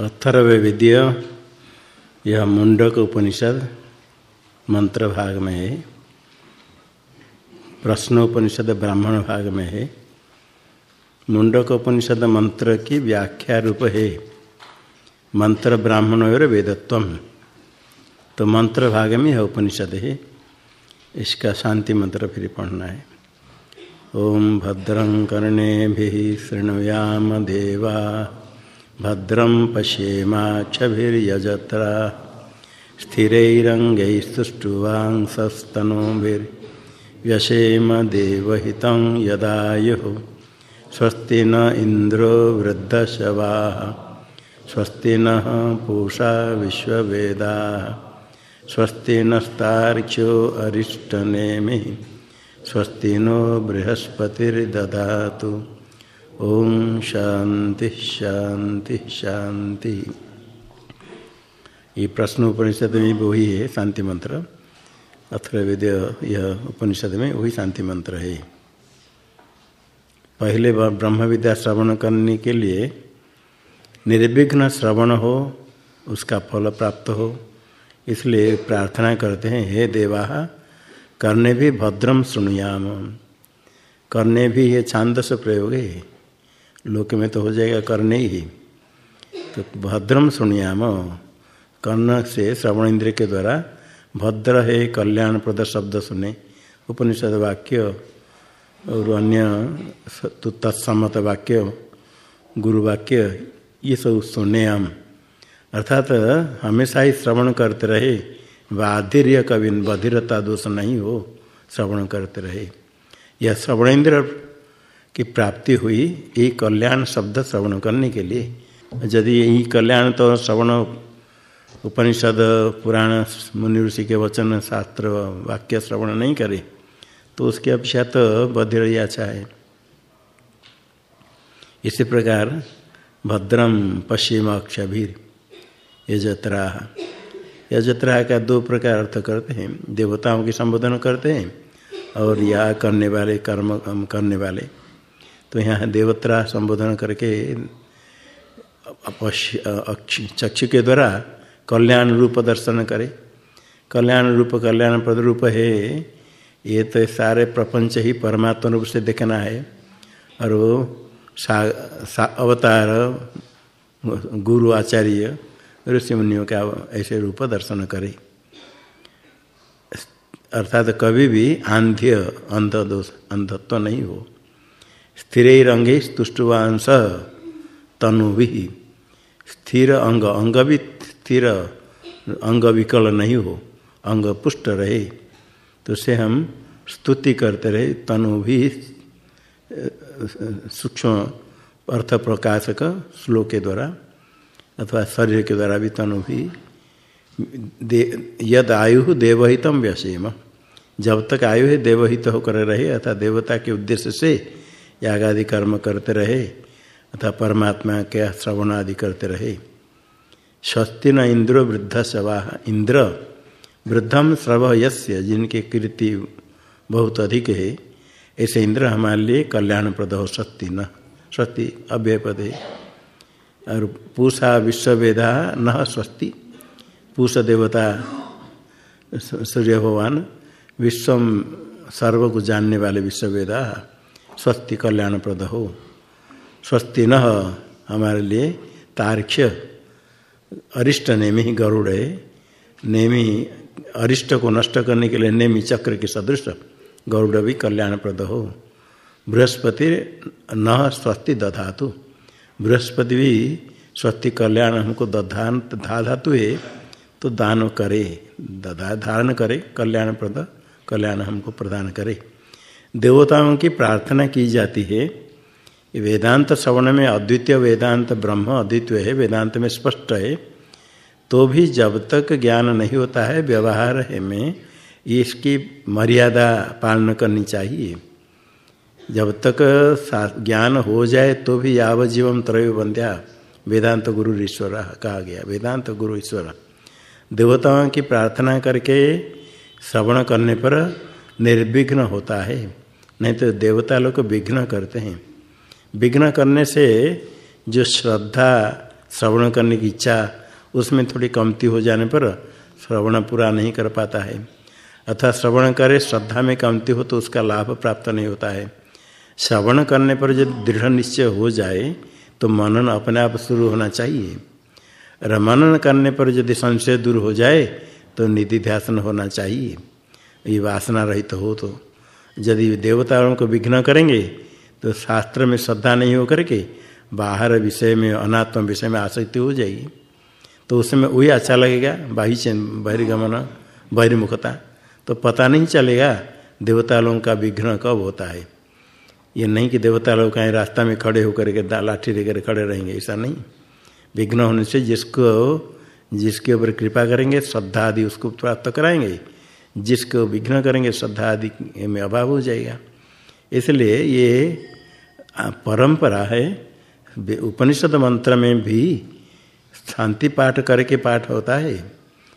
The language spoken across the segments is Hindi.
अथर्व यह मुंडक उपनिषद, मंत्र भाग में है। प्रश्नोपनिषद ब्राह्मण भाग में है। मुंडक उपनिषद मंत्र की व्याख्या रूप है। मंत्र ब्राह्मण और वेदत्व तो मंत्र भाग में यह उपनिषद है। इसका शांति मंत्र फिर पढ़ना है। ओम भद्रं कर्णे शृणुयाम देवा। भद्रं पश्येमाक्षभिर्यजत्रा स्थिरैरङ्गैस्तुष्टुवांसस्तनोभिर्व्यशेम देवहितं यदायुः स्वस्ति न इन्द्रो वृद्धशवाः। स्वस्ति नः पूषा विश्ववेदाः। स्वस्ति नस्तार्क्ष्यो अरिष्टनेमिः। स्वस्ति नो बृहस्पतिर्दधातु ओम शांति शांति शांति। ये प्रश्न उपनिषद में वही है, शांति मंत्र। अथर्वेद यह उपनिषद में वही शांति मंत्र है। पहले ब्रह्म विद्या श्रवण करने के लिए निर्विघ्न श्रवण हो, उसका फल प्राप्त हो, इसलिए प्रार्थना करते हैं, हे देवा, करने भी भद्रम सुनुयाम करने भी ये छांदस प्रयोग। है लोक में तो हो जाएगा करने ही। तो भद्रम सुनियाम। कर्ण से श्रवण इंद्र के द्वारा भद्र है, कल्याण प्रद शब्द सुने। उपनिषद वाक्य और अन्य तत्सम्मत वाक्य, गुरु वाक्य, ये सब सुने हम। अर्थात हमेशा ही श्रवण करते रहे। बाधिर्य कवि बधिरता दोष नहीं हो, श्रवण करते रहे। यह श्रवण इंद्र की प्राप्ति हुई ये कल्याण शब्द श्रवण करने के लिए। यदि यही कल्याण तो श्रवण, उपनिषद, पुराण, मुनि ऋषि के वचन, शास्त्र, वाक्य श्रवण नहीं करे तो उसके अपेक्षा तो बधिर ही अच्छा है इसी प्रकार भद्रम पश्चिम अक्षभीर यजत्रा। यजत्रा का दो प्रकार अर्थ करते हैं। देवताओं की संबोधन करते हैं और या करने वाले, कर्म करने वाले। तो यहाँ देवत्रा संबोधन करके चक्षु के द्वारा कल्याण रूप दर्शन करे। कल्याण रूप कल्याण पद रूप है। ये तो सारे प्रपंच ही परमात्मा रूप से देखना है। और वो सा, सा अवतार गुरु आचार्य ऋषि मुनियों का ऐसे रूप दर्शन करे। अर्थात कभी भी आंध्य अंध दोष अंधत्व नहीं हो। स्थिर अंगे तुष्टुवांश तनु भी स्थिर अंग अंग भी स्थिर, अंग विकल नहीं हो, अंग पुष्ट रहे। तो से हम स्तुति करते रहे तनु भी सूक्ष्म अर्थ प्रकाशक श्लोक के द्वारा, अथवा शरीर के द्वारा भी तनु भी यद आयु देवहितम व्यसेम। जब तक आयु है देवहित होकर रहे, अर्थात देवता के उद्देश्य से याग आदि कर्म करते रहे अथवा परमात्मा के श्रवण आदि करते रहे। स्वस्ति न इंद्र वृद्ध सवा इंद्र, वृद्धम श्रव यस्य, जिनके कृति बहुत अधिक है, ऐसे इंद्र हमारे लिए कल्याणप्रद हो, स्वस्ति न, स्वस्ति अव्यय पद है और पूषा विश्ववेदा न स्वस्ति। पूष देवता सूर्य भगवान विश्वम सर्व को जानने वाले विश्ववेदा। स्वस्ति कल्याण प्रद हो। स्वस्ति न हमारे लिए तार्क्ष्य। अरिष्ट नेमी गरुड़ है। नेमी, अरिष्ट को नष्ट करने के लिए नेमी चक्र के सदृश। गरुड़ भी कल्याण प्रद हो। बृहस्पति न स्वस्ति दधातु। बृहस्पति भी स्वस्ति कल्याण हमको दधान धा धातु है तो दान करे। दधा, धारण करे कल्याण प्रद कल्याण हमको प्रदान करे। देवताओं की प्रार्थना की जाती है। वेदांत श्रवण में अद्वितीय वेदांत ब्रह्म अद्वितीय है, वेदांत में स्पष्ट है। तो भी जब तक ज्ञान नहीं होता है, व्यवहार है में, इसकी मर्यादा पालन करनी चाहिए। जब तक ज्ञान हो जाए तो भी यावजीवम त्रय बंध्या वेदांत गुरु ईश्वर कहा गया, वेदांत गुरु ईश्वर। देवताओं की प्रार्थना करके श्रवण करने पर निर्विघ्न होता है। नहीं तो देवता लोग विघ्न करते हैं। विघ्न करने से जो श्रद्धा श्रवण करने की इच्छा, उसमें थोड़ी कमती हो जाने पर श्रवण पूरा नहीं कर पाता है। अथवा श्रवण करे, श्रद्धा में कमती हो तो उसका लाभ प्राप्त नहीं होता है। श्रवण करने पर जब दृढ़ निश्चय हो जाए तो मनन अपने आप शुरू होना चाहिए। और मनन करने पर यदि संशय दूर हो जाए तो निधि ध्यान होना चाहिए। ये वासना रहित तो हो तो। यदि देवताओं को विघ्न करेंगे तो शास्त्र में श्रद्धा नहीं हो करके बाहर विषय में, अनात्म विषय में आसक्ति हो जाएगी। तो उसमें वही अच्छा लगेगा बाह्य बहिर्गमन, बहिर्मुखता। तो पता नहीं चलेगा देवता लोगों का विघ्न कब होता है। ये नहीं कि देवता लोग कहीं रास्ता में खड़े होकर के लाठी लेकर खड़े रहेंगे, ऐसा नहीं। विघ्न होने से जिसको, जिसके ऊपर कृपा करेंगे, श्रद्धा आदि उसको प्राप्त कराएँगे जिसको विघ्न करेंगे, श्रद्धा आदि में अभाव हो जाएगा। इसलिए ये परंपरा है उपनिषद मंत्र में भी शांति पाठ करके पाठ होता है।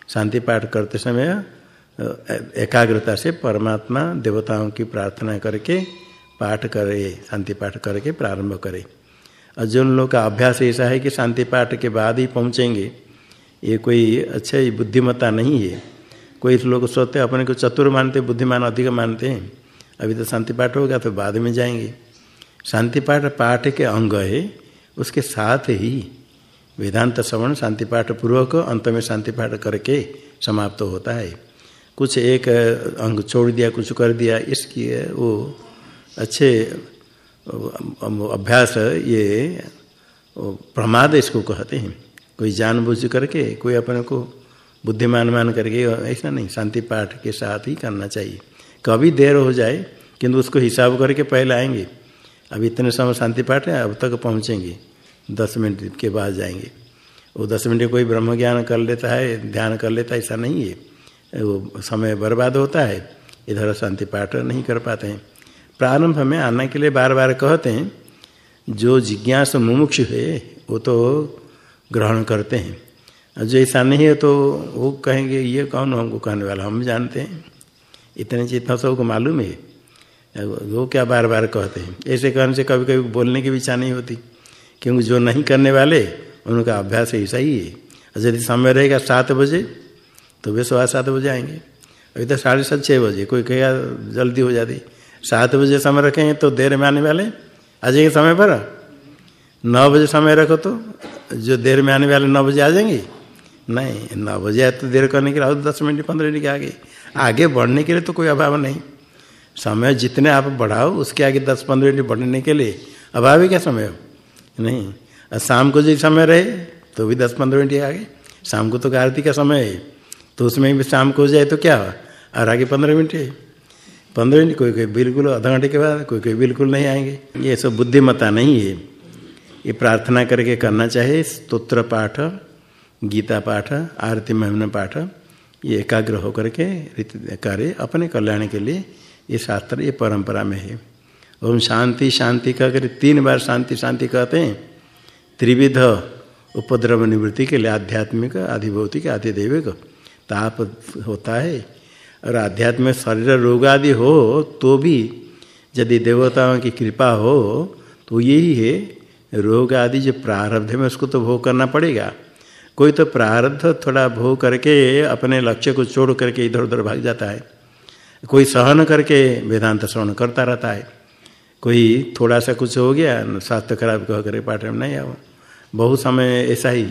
शांति पाठ करते समय एकाग्रता से परमात्मा देवताओं की प्रार्थना करके पाठ करे, शांति पाठ करके प्रारंभ करे। और जो लोग का अभ्यास ऐसा है कि शांति पाठ के बाद ही पहुँचेंगे, ये कोई अच्छा बुद्धिमत्ता नहीं है। कोई लोग सोते, अपने को चतुर मानते, बुद्धिमान अधिक मानते हैं। अभी तो शांति पाठ होगा तो बाद में जाएँगे। शांति पाठ पाठ के अंग है, उसके साथ ही वेदांत श्रवण शांति पाठ पूर्वक अंत में शांति पाठ करके समाप्त तो होता है। कुछ एक अंग छोड़ दिया, कुछ कर दिया, इसकी वो अच्छे अभ्यास ये प्रमाद इसको कहते हैं। कोई जानबूझ करके, कोई अपने को बुद्धिमान मान करके ऐसा नहीं, शांति पाठ के साथ ही करना चाहिए। कभी देर हो जाए, किंतु उसको हिसाब करके पहले आएँगे। अब इतने समय शांति पाठ है, अब तक पहुँचेंगे। दस मिनट के बाद जाएँगे। वो दस मिनट कोई ब्रह्म ज्ञान कर लेता है, ध्यान कर लेता है, ऐसा नहीं है। वो समय बर्बाद होता है, इधर शांति पाठ नहीं कर पाते हैं। प्रारंभ में आने के लिए बार बार कहते हैं, जो जिज्ञास मुमुक्ष है, वो तो ग्रहण करते हैं। जो ऐसा नहीं है तो वो कहेंगे, ये कौन हमको कहने वाला? हम जानते हैं। इतने चेतना सबको मालूम है। वो क्या बार बार कहते हैं? ऐसे कहने से कभी कभी बोलने की भी इच्छा नहीं होती। क्योंकि जो नहीं करने वाले, उनका अभ्यास ऐसा ही है। और यदि समय रहेगा सात बजे तो वे सुबह सात बजे आएँगे। अभी तो साढ़े सात छः बजे। कोई कहेगा, जल्दी हो जाती। सात बजे समय रखेंगे तो देर में आने वाले? आ जाएँगे समय पर? नौ बजे समय रखो तो जो देर में आने वाले नौ बजे आ जाएँगे? नहीं, नौ बजे आए तो देर करने के लिए, और दस मिनट, पंद्रह मिनट के आगे। आगे बढ़ने के लिए तो कोई अभाव नहीं। समय जितने आप बढ़ाओ, उसके आगे दस, पंद्रह मिनट बढ़ने के लिए अभाव है क्या समय? नहीं। और शाम को जो समय रहे तो भी दस, पंद्रह मिनट आगे। शाम को तो आरती का समय है। तो उसमें भी शाम को हो जाए तो क्या? और आगे पंद्रह मिनट है। पंद्रह मिनट कोई कोई बिल्कुल आधा घंटे के बाद कोई कोई बिल्कुल नहीं आएँगे। ये सब बुद्धिमता नहीं है। ये प्रार्थना करके करना चाहिए, स्तोत्र पाठ गीता पाठ, आरती महिमन पाठ, ये एकाग्र होकर के कार्य अपने कल्याण के लिए ये शास्त्र, ये परंपरा में है। ओम शांति शांति का कर तीन बार शांति शांति कहते हैं, त्रिविध उपद्रव निवृत्ति के लिए आध्यात्मिक, आधिभौतिक, आधिदैविक ताप होता है। और आध्यात्मिक शरीर रोग आदि हो तो भी यदि देवताओं की कृपा हो तो यही है रोग आदि जो प्रारब्ध में उसको तो भोग करना पड़ेगा। कोई तो प्रारब्ध थोड़ा भोग करके अपने लक्ष्य को छोड़ करके इधर उधर भाग जाता है। कोई सहन करके वेदांत श्रवण करता रहता है। कोई थोड़ा सा कुछ हो गया स्वास्थ्य खराब कह कर पाठ में नहीं आओ। बहुत समय ऐसा ही,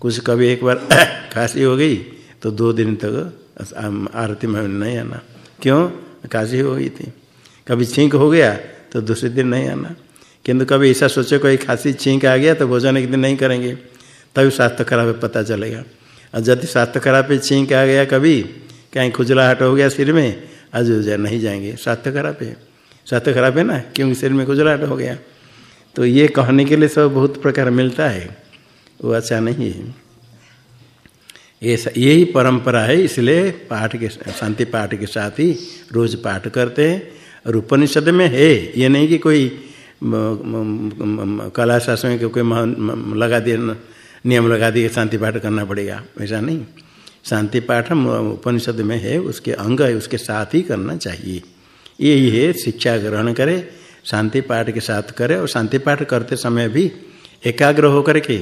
कुछ कभी एक बार खांसी हो गई तो दो दिन तक आरती में नहीं आना। क्यों? काशी हो गई थी। कभी छींक हो गया तो दूसरे दिन नहीं आना। किंतु कभी ऐसा सोचो कोई खांसी छींक आ गया तो भोजन एक दिन नहीं करेंगे। तभी स्वास्थ्य खराब है, पता चलेगा। और यदि स्वास्थ्य खराब पे छींक आ गया कभी, कहीं खुजलाहट हो गया सिर में, आज नहीं जाएँगे। स्वास्थ्य खराब है। स्वास्थ्य खराब है ना? क्योंकि सिर में खुजलाहट हो गया। तो ये कहने के लिए सब बहुत प्रकार मिलता है। वो अच्छा नहीं है। ऐसा यही परंपरा है, इसलिए पाठ के, शांति पाठ के साथ ही रोज पाठ करते हैं। और उपनिषद में है, ये नहीं कि कोई कला शासन में कोई लगा दिए नियम लगा दिए, शांति पाठ करना पड़ेगा। ऐसा नहीं। शांति पाठ हम उपनिषद में है, उसके अंग है, उसके साथ ही करना चाहिए। यही है, शिक्षा ग्रहण करे, शांति पाठ के साथ करे और शांति पाठ करते समय भी एकाग्र होकर के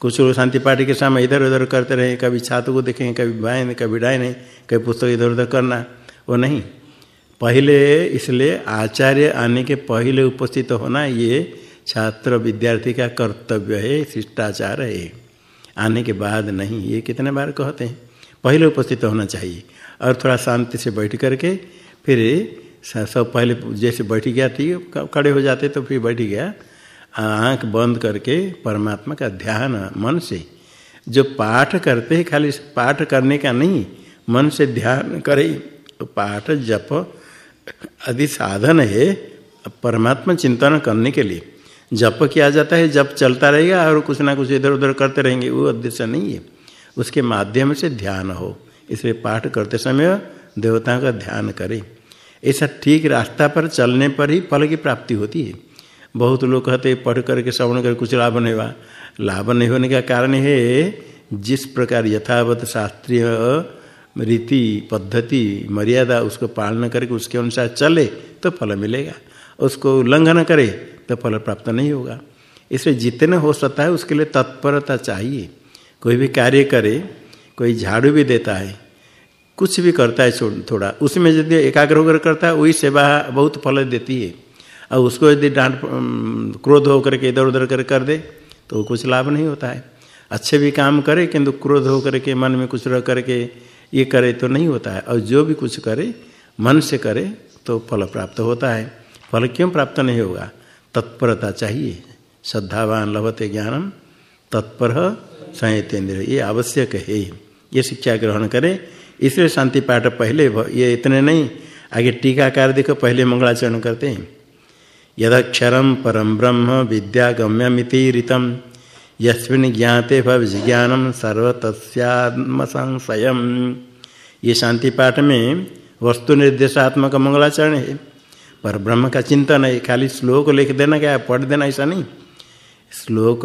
कुछ लोग शांति पाठ के समय इधर उधर करते रहे। कभी छात्र को देखेंगे कभी बाएँ, कभी डाएँ कभी पुस्तक इधर उधर करना, वो नहीं। पहले इसलिए आचार्य आने के पहले उपस्थित होना ये छात्र विद्यार्थी का कर्तव्य है, शिष्टाचार है। आने के बाद नहीं, ये कितने बार कहते हैं? पहले उपस्थित होना चाहिए और थोड़ा शांति से बैठ करके फिर सब पहले जैसे बैठ गया, ठीक खड़े हो जाते तो फिर बैठ गया। आँख बंद करके परमात्मा का ध्यान मन से। जो पाठ करते हैं, खाली पाठ करने का नहीं, मन से ध्यान करे तो पाठ जप आदि साधन है, परमात्मा चिंतन करने के लिए। जप किया जाता है, जप चलता रहेगा और कुछ ना कुछ इधर उधर करते रहेंगे। वो उद्देश्य नहीं है। उसके माध्यम से ध्यान हो। इसलिए पाठ करते समय देवताओं का ध्यान करें। ऐसा ठीक रास्ता पर चलने पर ही फल की प्राप्ति होती है। बहुत लोग कहते पढ़ करके श्रवण कर कुछ लाभ नहीं हुआ। लाभ नहीं होने का कारण है, जिस प्रकार यथावत शास्त्रीय रीति, पद्धति, मर्यादा उसको पालन करके उसके अनुसार चले तो फल मिलेगा। उसको उल्लंघन करे तो फल प्राप्त नहीं होगा। इसलिए जितने हो सकता है उसके लिए तत्परता चाहिए। कोई भी कार्य करे, कोई झाड़ू भी देता है, कुछ भी करता है थोड़ा, उसमें यदि एकाग्र होकर करता है, वही सेवा बहुत फल देती है। और उसको यदि डांट क्रोध होकर के इधर उधर कर कर दे तो कुछ लाभ नहीं होता है। अच्छे भी काम करे, किंतु क्रोध होकर के, मन में कुछ रह करके ये करे तो नहीं होता है। और जो भी कुछ करे, मन से करे तो फल प्राप्त होता है। फल क्यों प्राप्त नहीं होगा? तत्परता चाहिए। श्रद्धावान लभते ज्ञानम, तत्पर संयतेन्द्र ये आवश्यक है। ये शिक्षा ग्रहण करें। इसलिए शांति पाठ पहले ये इतने नहीं, आगे टीकाकार देखो, पहले मंगलाचरण करते हैं। यदक्षरम परम ब्रह्म विद्या गम्यमिति ऋतम, यस्मिन ज्ञाते भविज्ञानम सर्वतस्यात्म संशय ये शांति पाठ में वस्तु निर्देशात्मक मंगलाचरण है। पर ब्रह्म का चिंतन है, खाली श्लोक लिख देना क्या, पढ़ देना ऐसा नहीं। श्लोक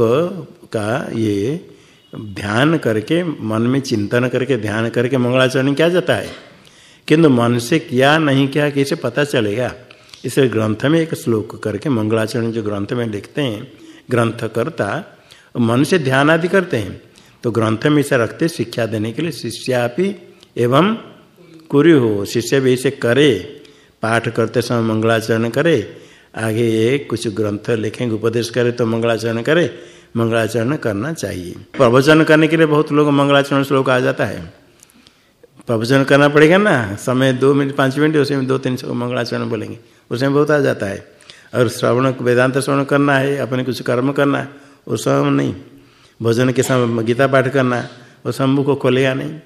का ये ध्यान करके, मन में चिंतन करके, ध्यान करके मंगलाचरण किया जाता है? किंतु मन से क्या नहीं किया, कैसे पता चलेगा? इसलिए ग्रंथ में एक श्लोक करके मंगलाचरण जो ग्रंथ में लिखते हैं ग्रंथ करता मन से ध्यान आदि करते हैं तो ग्रंथ में इसे रखते शिक्षा देने के लिए शिष्यापि एवं कुरी हो, शिष्य भी इसे करे। पाठ करते समय मंगलाचरण करे, आगे ये कुछ ग्रंथ लिखेंगे, उपदेश करे तो मंगलाचरण करे। मंगलाचरण करना चाहिए। प्रवचन करने के लिए बहुत लोग मंगलाचरण श्लोक आ जाता है। प्रवचन करना पड़ेगा ना? समय दो मिनट, पाँच मिनट उसमें दो तीन सौ मंगलाचरण बोलेंगे। उसमें बहुत आ जाता है। और श्रवण, वेदांत श्रवण करना है, अपने कुछ कर्म करना है, वो सब नहीं। भोजन के समय गीता पाठ करना वो शंभु को खोलेगा नहीं।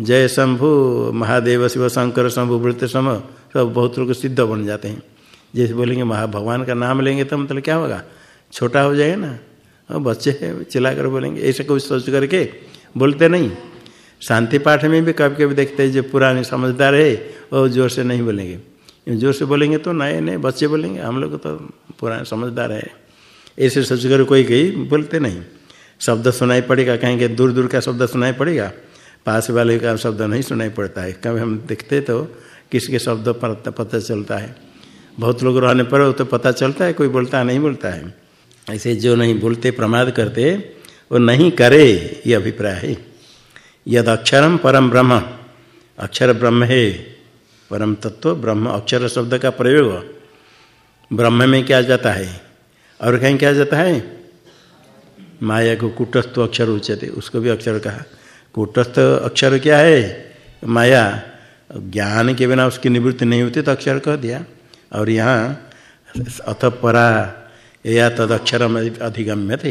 जय शंभु, महादेव शिव शंकर शंभु वृत्त सम सब बहुत लोग सिद्ध बन जाते हैं। जैसे बोलेंगे महा भगवान का नाम लेंगे तो मतलब क्या होगा? छोटा हो जाएगा ना? और बच्चे चिल्ला कर बोलेंगे, ऐसा कोई सोच करके बोलते नहीं। शांति पाठ में भी कभी कभी देखते हैं, जो पुराने समझदार है, वो ज़ोर से नहीं बोलेंगे। ज़ोर से बोलेंगे तो नए नए बच्चे बोलेंगे, हम लोग तो पुराने समझदार है। ऐसे सोच कर कोई कही बोलते नहीं। शब्द सुनाई पड़ेगा, कहेंगे दूर दूर का शब्द सुनाई पड़ेगा। पास वाले का शब्द नहीं सुनाई पड़ता है। कभी हम देखते तो किसके शब्द पर पता चलता है। बहुत लोग रहने पर तो पता चलता है, कोई बोलता नहीं बोलता है। ऐसे जो नहीं बोलते, प्रमाद करते, वो नहीं करे, ये अभिप्राय है। यद अक्षरम परम ब्रह्म, अक्षर ब्रह्म है परम तत्व ब्रह्म, अक्षर शब्द का प्रयोग। ब्रह्म में क्या जाता है? और कहीं क्या जाता है? माया को कुटस्थ अक्षर उच्चते उसको भी अक्षर कहा। कुटस्थ अक्षर क्या है? माया। ज्ञान के बिना उसकी निवृत्ति नहीं होती तो अक्षर कह दिया। और यहाँ अथ परा या तद अक्षर अधिगम्य थे।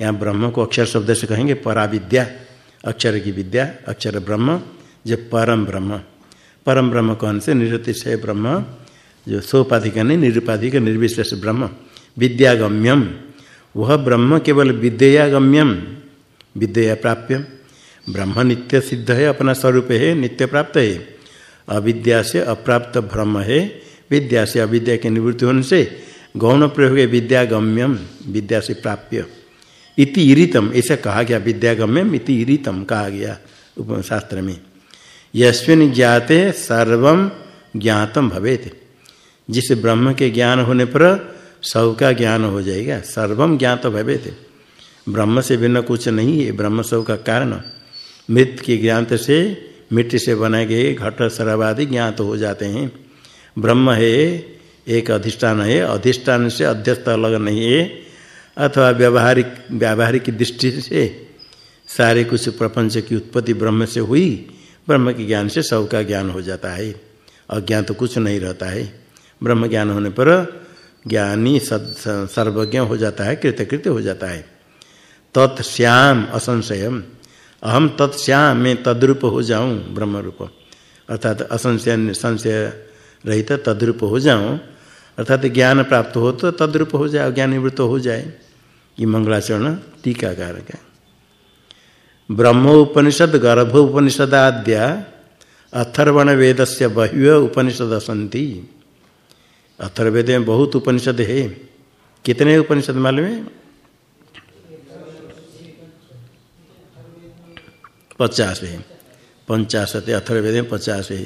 यहाँ ब्रह्म को अक्षर शब्द से कहेंगे परा विद्या अक्षर की विद्या, अक्षर ब्रह्म, जो परम ब्रह्म। परम ब्रह्म कौन से? निरतिशय ब्रह्म, जो सोपाधिक नहीं निरुपाधिक निर्विशेष ब्रह्म। विद्यागम्यम, वह ब्रह्म केवल विद्यागम्यम, विद्या प्राप्य ब्रह्म नित्य सिद्ध है, अपना स्वरूप है, नित्य प्राप्त है। अविद्या से अप्राप्त ब्रह्म है। विद्या से अविद्या की निवृत्ति होने से गौण प्रयोग है विद्यागम्यम, विद्या से प्राप्य। इति इरितम ऐसा कहा गया, विद्यागम्यम इति इरितम कहा गया शास्त्र में। यस्विन ज्ञाते सर्वम ज्ञातम भवेत। जिस ब्रह्म के ज्ञान होने पर सब का ज्ञान हो जाएगा सर्वम ज्ञात भवेत। ब्रह्म से भिन्न कुछ नहीं है, ब्रह्म सब का कारण। मृत के ज्ञान से मिट्टी से बनाए गए घट सरवादि ज्ञात तो हो जाते हैं। ब्रह्म है, एक अधिष्ठान है, अधिष्ठान से अध्यस्त अलग नहीं है, अथवा व्यवहारिक, व्यावहारिक दृष्टि से सारे कुछ प्रपंच की उत्पत्ति ब्रह्म से हुई, ब्रह्म के ज्ञान से सबका ज्ञान हो जाता है अज्ञान तो कुछ नहीं रहता है। ब्रह्म ज्ञान होने पर ज्ञानी सद सर्वज्ञ हो जाता है, कृतकृत्य हो जाता है। तत्श्याम असंशय अहम तत्श्याम मैं तद्रूप हो जाऊँ ब्रह्म रूप अर्थात असंशय संशय रहित तद्रूप हो जाऊँ। अर्थात ज्ञान प्राप्त हो तो तद्रूप हो जाए ज्ञान निवृत्त हो जाए। ये मंगलाचरण टीकाकार का ब्रह्म उपनिषद गर्भ उपनिषदाद्या अथर्वण वेद से बह्य उपनिषद संति अथर्वेद में बहुत उपनिषद है। कितने उपनिषद मालूम है? पचास है पंचाशत अथर्वेद में पचास है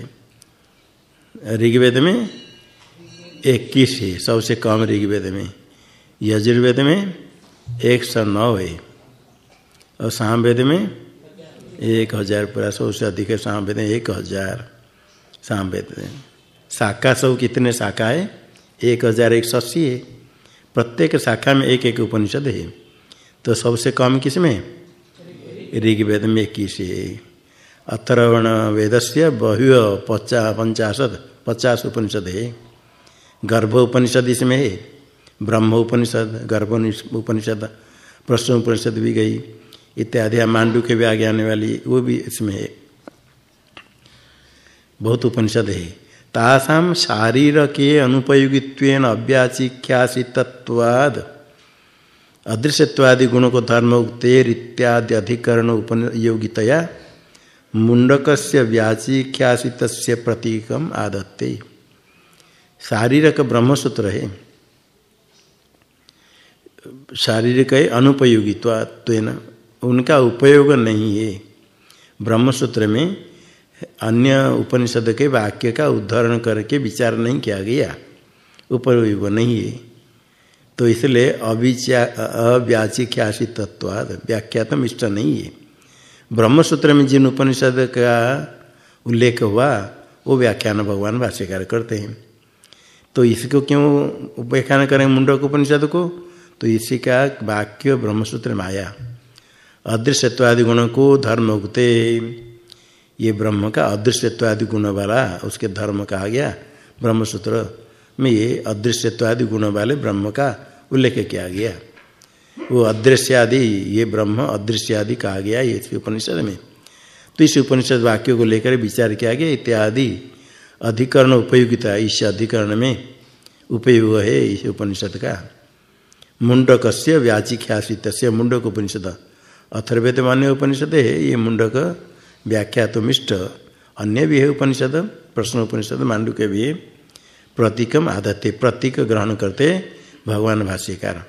ऋग्वेद में इक्कीस है सबसे कम ऋग्वेद में। यजुर्वेद में एक सौ नौ है और सामवेद में एक हज़ार, पूरा सौ से अधिक है सामवेद में एक हज़ार। सामवेद में शाखा सब कितने शाखा है? एक हज़ार एक सौ अस्सी है। प्रत्येक शाखा में एक एक उपनिषद है। तो सबसे कम किसमें ऋग्वेद में इक्कीस अथर्वण वेद से बहु पचा पंचाशत पचास उपनिषद है गर्भ उपनिषद इसमें है ब्रह्म उपनिषद गर्भ उपनिषद प्रश्न उपनिषद भी गई इत्यादि मांडू के भी आगे आने वाली वो भी इसमें है बहुत उपनिषद है तासाम शारीर के अनुपयोगित्व अव्याचिख्यासित्वाद अदृश्यवादि गुणों को धर्म उक्तेर इत्यादि अधिकरण उपयोगितया मुंडक से व्याचिख्यासित प्रतीकम आदत्ते। शारीरक ब्रह्मसूत्र है। शारीरिक अनुपयोगित्व उनका उपयोग नहीं है। ब्रह्मसूत्र में अन्य उपनिषद के वाक्य का उदाहरण करके विचार नहीं किया गया। उपयोग नहीं है। तो इसलिए अविचा अव्याचिख्यासी तत्वाद व्याख्यातम इष्ट नहीं है। ब्रह्मसूत्र में जिन उपनिषद का उल्लेख हुआ, वो व्याख्यान भगवान भाष्यकार करते हैं। तो इसको क्यों व्याख्यान करें मुंडक उपनिषद को? तो इसी का वाक्य ब्रह्मसूत्र में आया। अदृश्यत्वादि गुणों को धर्म उगते, ये ब्रह्म का अदृश्यत्वादि गुण वाला, उसके धर्म कहा गया ब्रह्मसूत्र। में ये अदृश्यत्वादि गुण वाले ब्रह्म का उल्लेख किया गया। वो अदृश्यादि, ये ब्रह्म अदृश्यादि कहा गया ये उपनिषद में। तो इस उपनिषद वाक्य को लेकर विचार किया गया, इत्यादि अधिकरण उपयोगिता, इस अधिकरण में उपयोग है इस उपनिषद का। मुंडक से व्याचिख्यासित मुंडक उपनिषद। अथर्वेद मान्य उपनिषद है, ये मुंडक व्याख्या तो मिष्ट अन्य भी है उपनिषद, प्रश्न उपनिषद मांडू के भी प्रतीकम आदते प्रतीक ग्रहण करते भगवान भाष्यकार।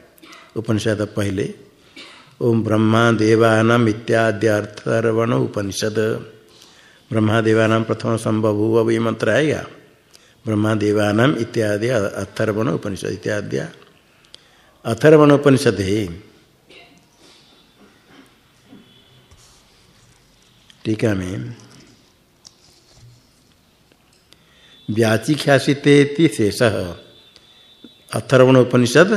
उपनिषद पहले, ओम ब्रह्मा देवानाम इत्याद्यर्थर्वण उपनिषद। ब्रह्मा देवानाम प्रथम संभव हुआ, वही मंत्र आएगा। ब्रह्मा देवानाम इत्यादि अथर्वण उपनिषद इत्यादि अथर्वण उपनिषद है। टीका में व्याचिख्यासितेति शेष। अथर्वण उपनिषद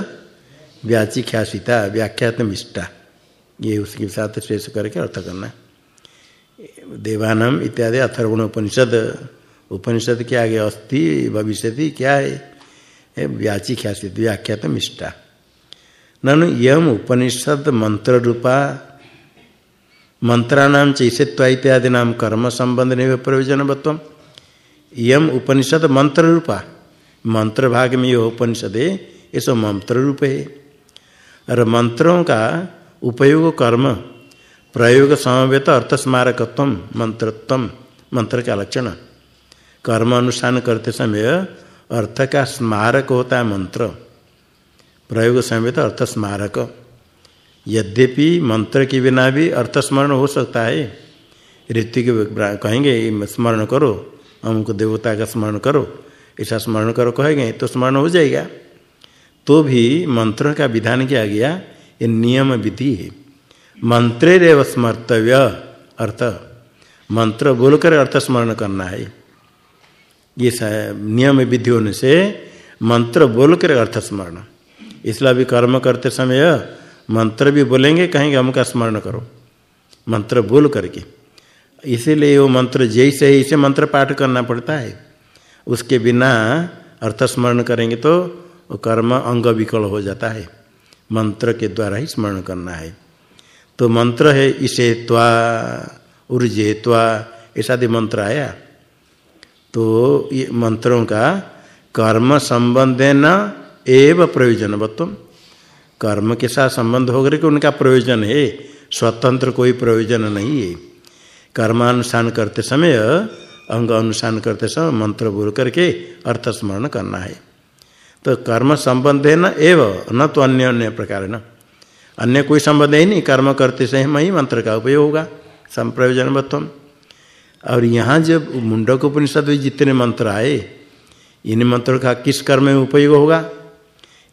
व्याचिख्यासिता व्याख्यात मिष्टा ये उसके साथ शेष करके अर्थ करना देवानम इत्यादि अथर्वण उपनिषद उपनिषद के आगे अस्थि भविष्य क्या है? व्याचिख्यासित व्याख्यात मिष्टा ननु यम उपनिषद मंत्र रूपा मंत्राणाम चैषत्वा इत्यादि कर्म संबंध नहीं प्रयोजनवत्व यम उपनिषद मंत्र रूपा। मंत्र भाग में यह उपनिषद है ये सब मंत्र रूप है। और मंत्रों का उपयोग कर्म, प्रयोग समवेत अर्थ स्मारकत्व मंत्रत्व मंत्र का लक्षण। कर्म अनुष्ठान करते समय अर्थ का स्मारक होता है मंत्र, प्रयोग समेत अर्थ स्मारक यद्यपि मंत्र के बिना भी अर्थ स्मरण हो सकता है। ऋतिक कहेंगे, स्मरण करो। हमको देवता का स्मरण करो। ऐसा स्मरण करो कहेंगे तो स्मरण हो जाएगा। तो भी मंत्र का विधान किया गया, ये नियम विधि है। मंत्रेव स्मर्तव्य, अर्थ। मंत्र बोलकर अर्थ स्मरण करना है। ये नियम विधि होने से मंत्र बोलकर अर्थ स्मरण। इसलिए अभी कर्म करते समय मंत्र भी बोलेंगे, कहेंगे हम का स्मरण करो। मंत्र बोल करके। इसीलिए वो मंत्र, जैसे ही इसे मंत्र पाठ करना पड़ता है, उसके बिना अर्थ स्मरण करेंगे तो वो कर्म अंग विकल हो जाता है। मंत्र के द्वारा ही स्मरण करना है। तो मंत्र है, इसे त्वा, ऊर्जे त्वा, ऐसा भी मंत्र आया। तो ये मंत्रों का कर्म संबंध न एव प्रयोजन प्रयोजनवत्व। कर्म के साथ संबंध होकर के उनका प्रयोजन है। स्वतंत्र कोई प्रयोजन नहीं है। कर्मानुष्ठान करते समय अंग अनुष्ठान करते समय मंत्र बोल करके अर्थ स्मरण करना है। तो कर्म संबंध है न, एव, न तो अन्य अन्य प्रकार है न। अन्य कोई संबंध है नहीं, कर्म करते समय ही मंत्र का उपयोग होगा संप्रयोजनवत्व और यहाँ जब मुंडक उपनिषद में जितने मंत्र आए, इन मंत्रों का किस कर्म में उपयोग होगा?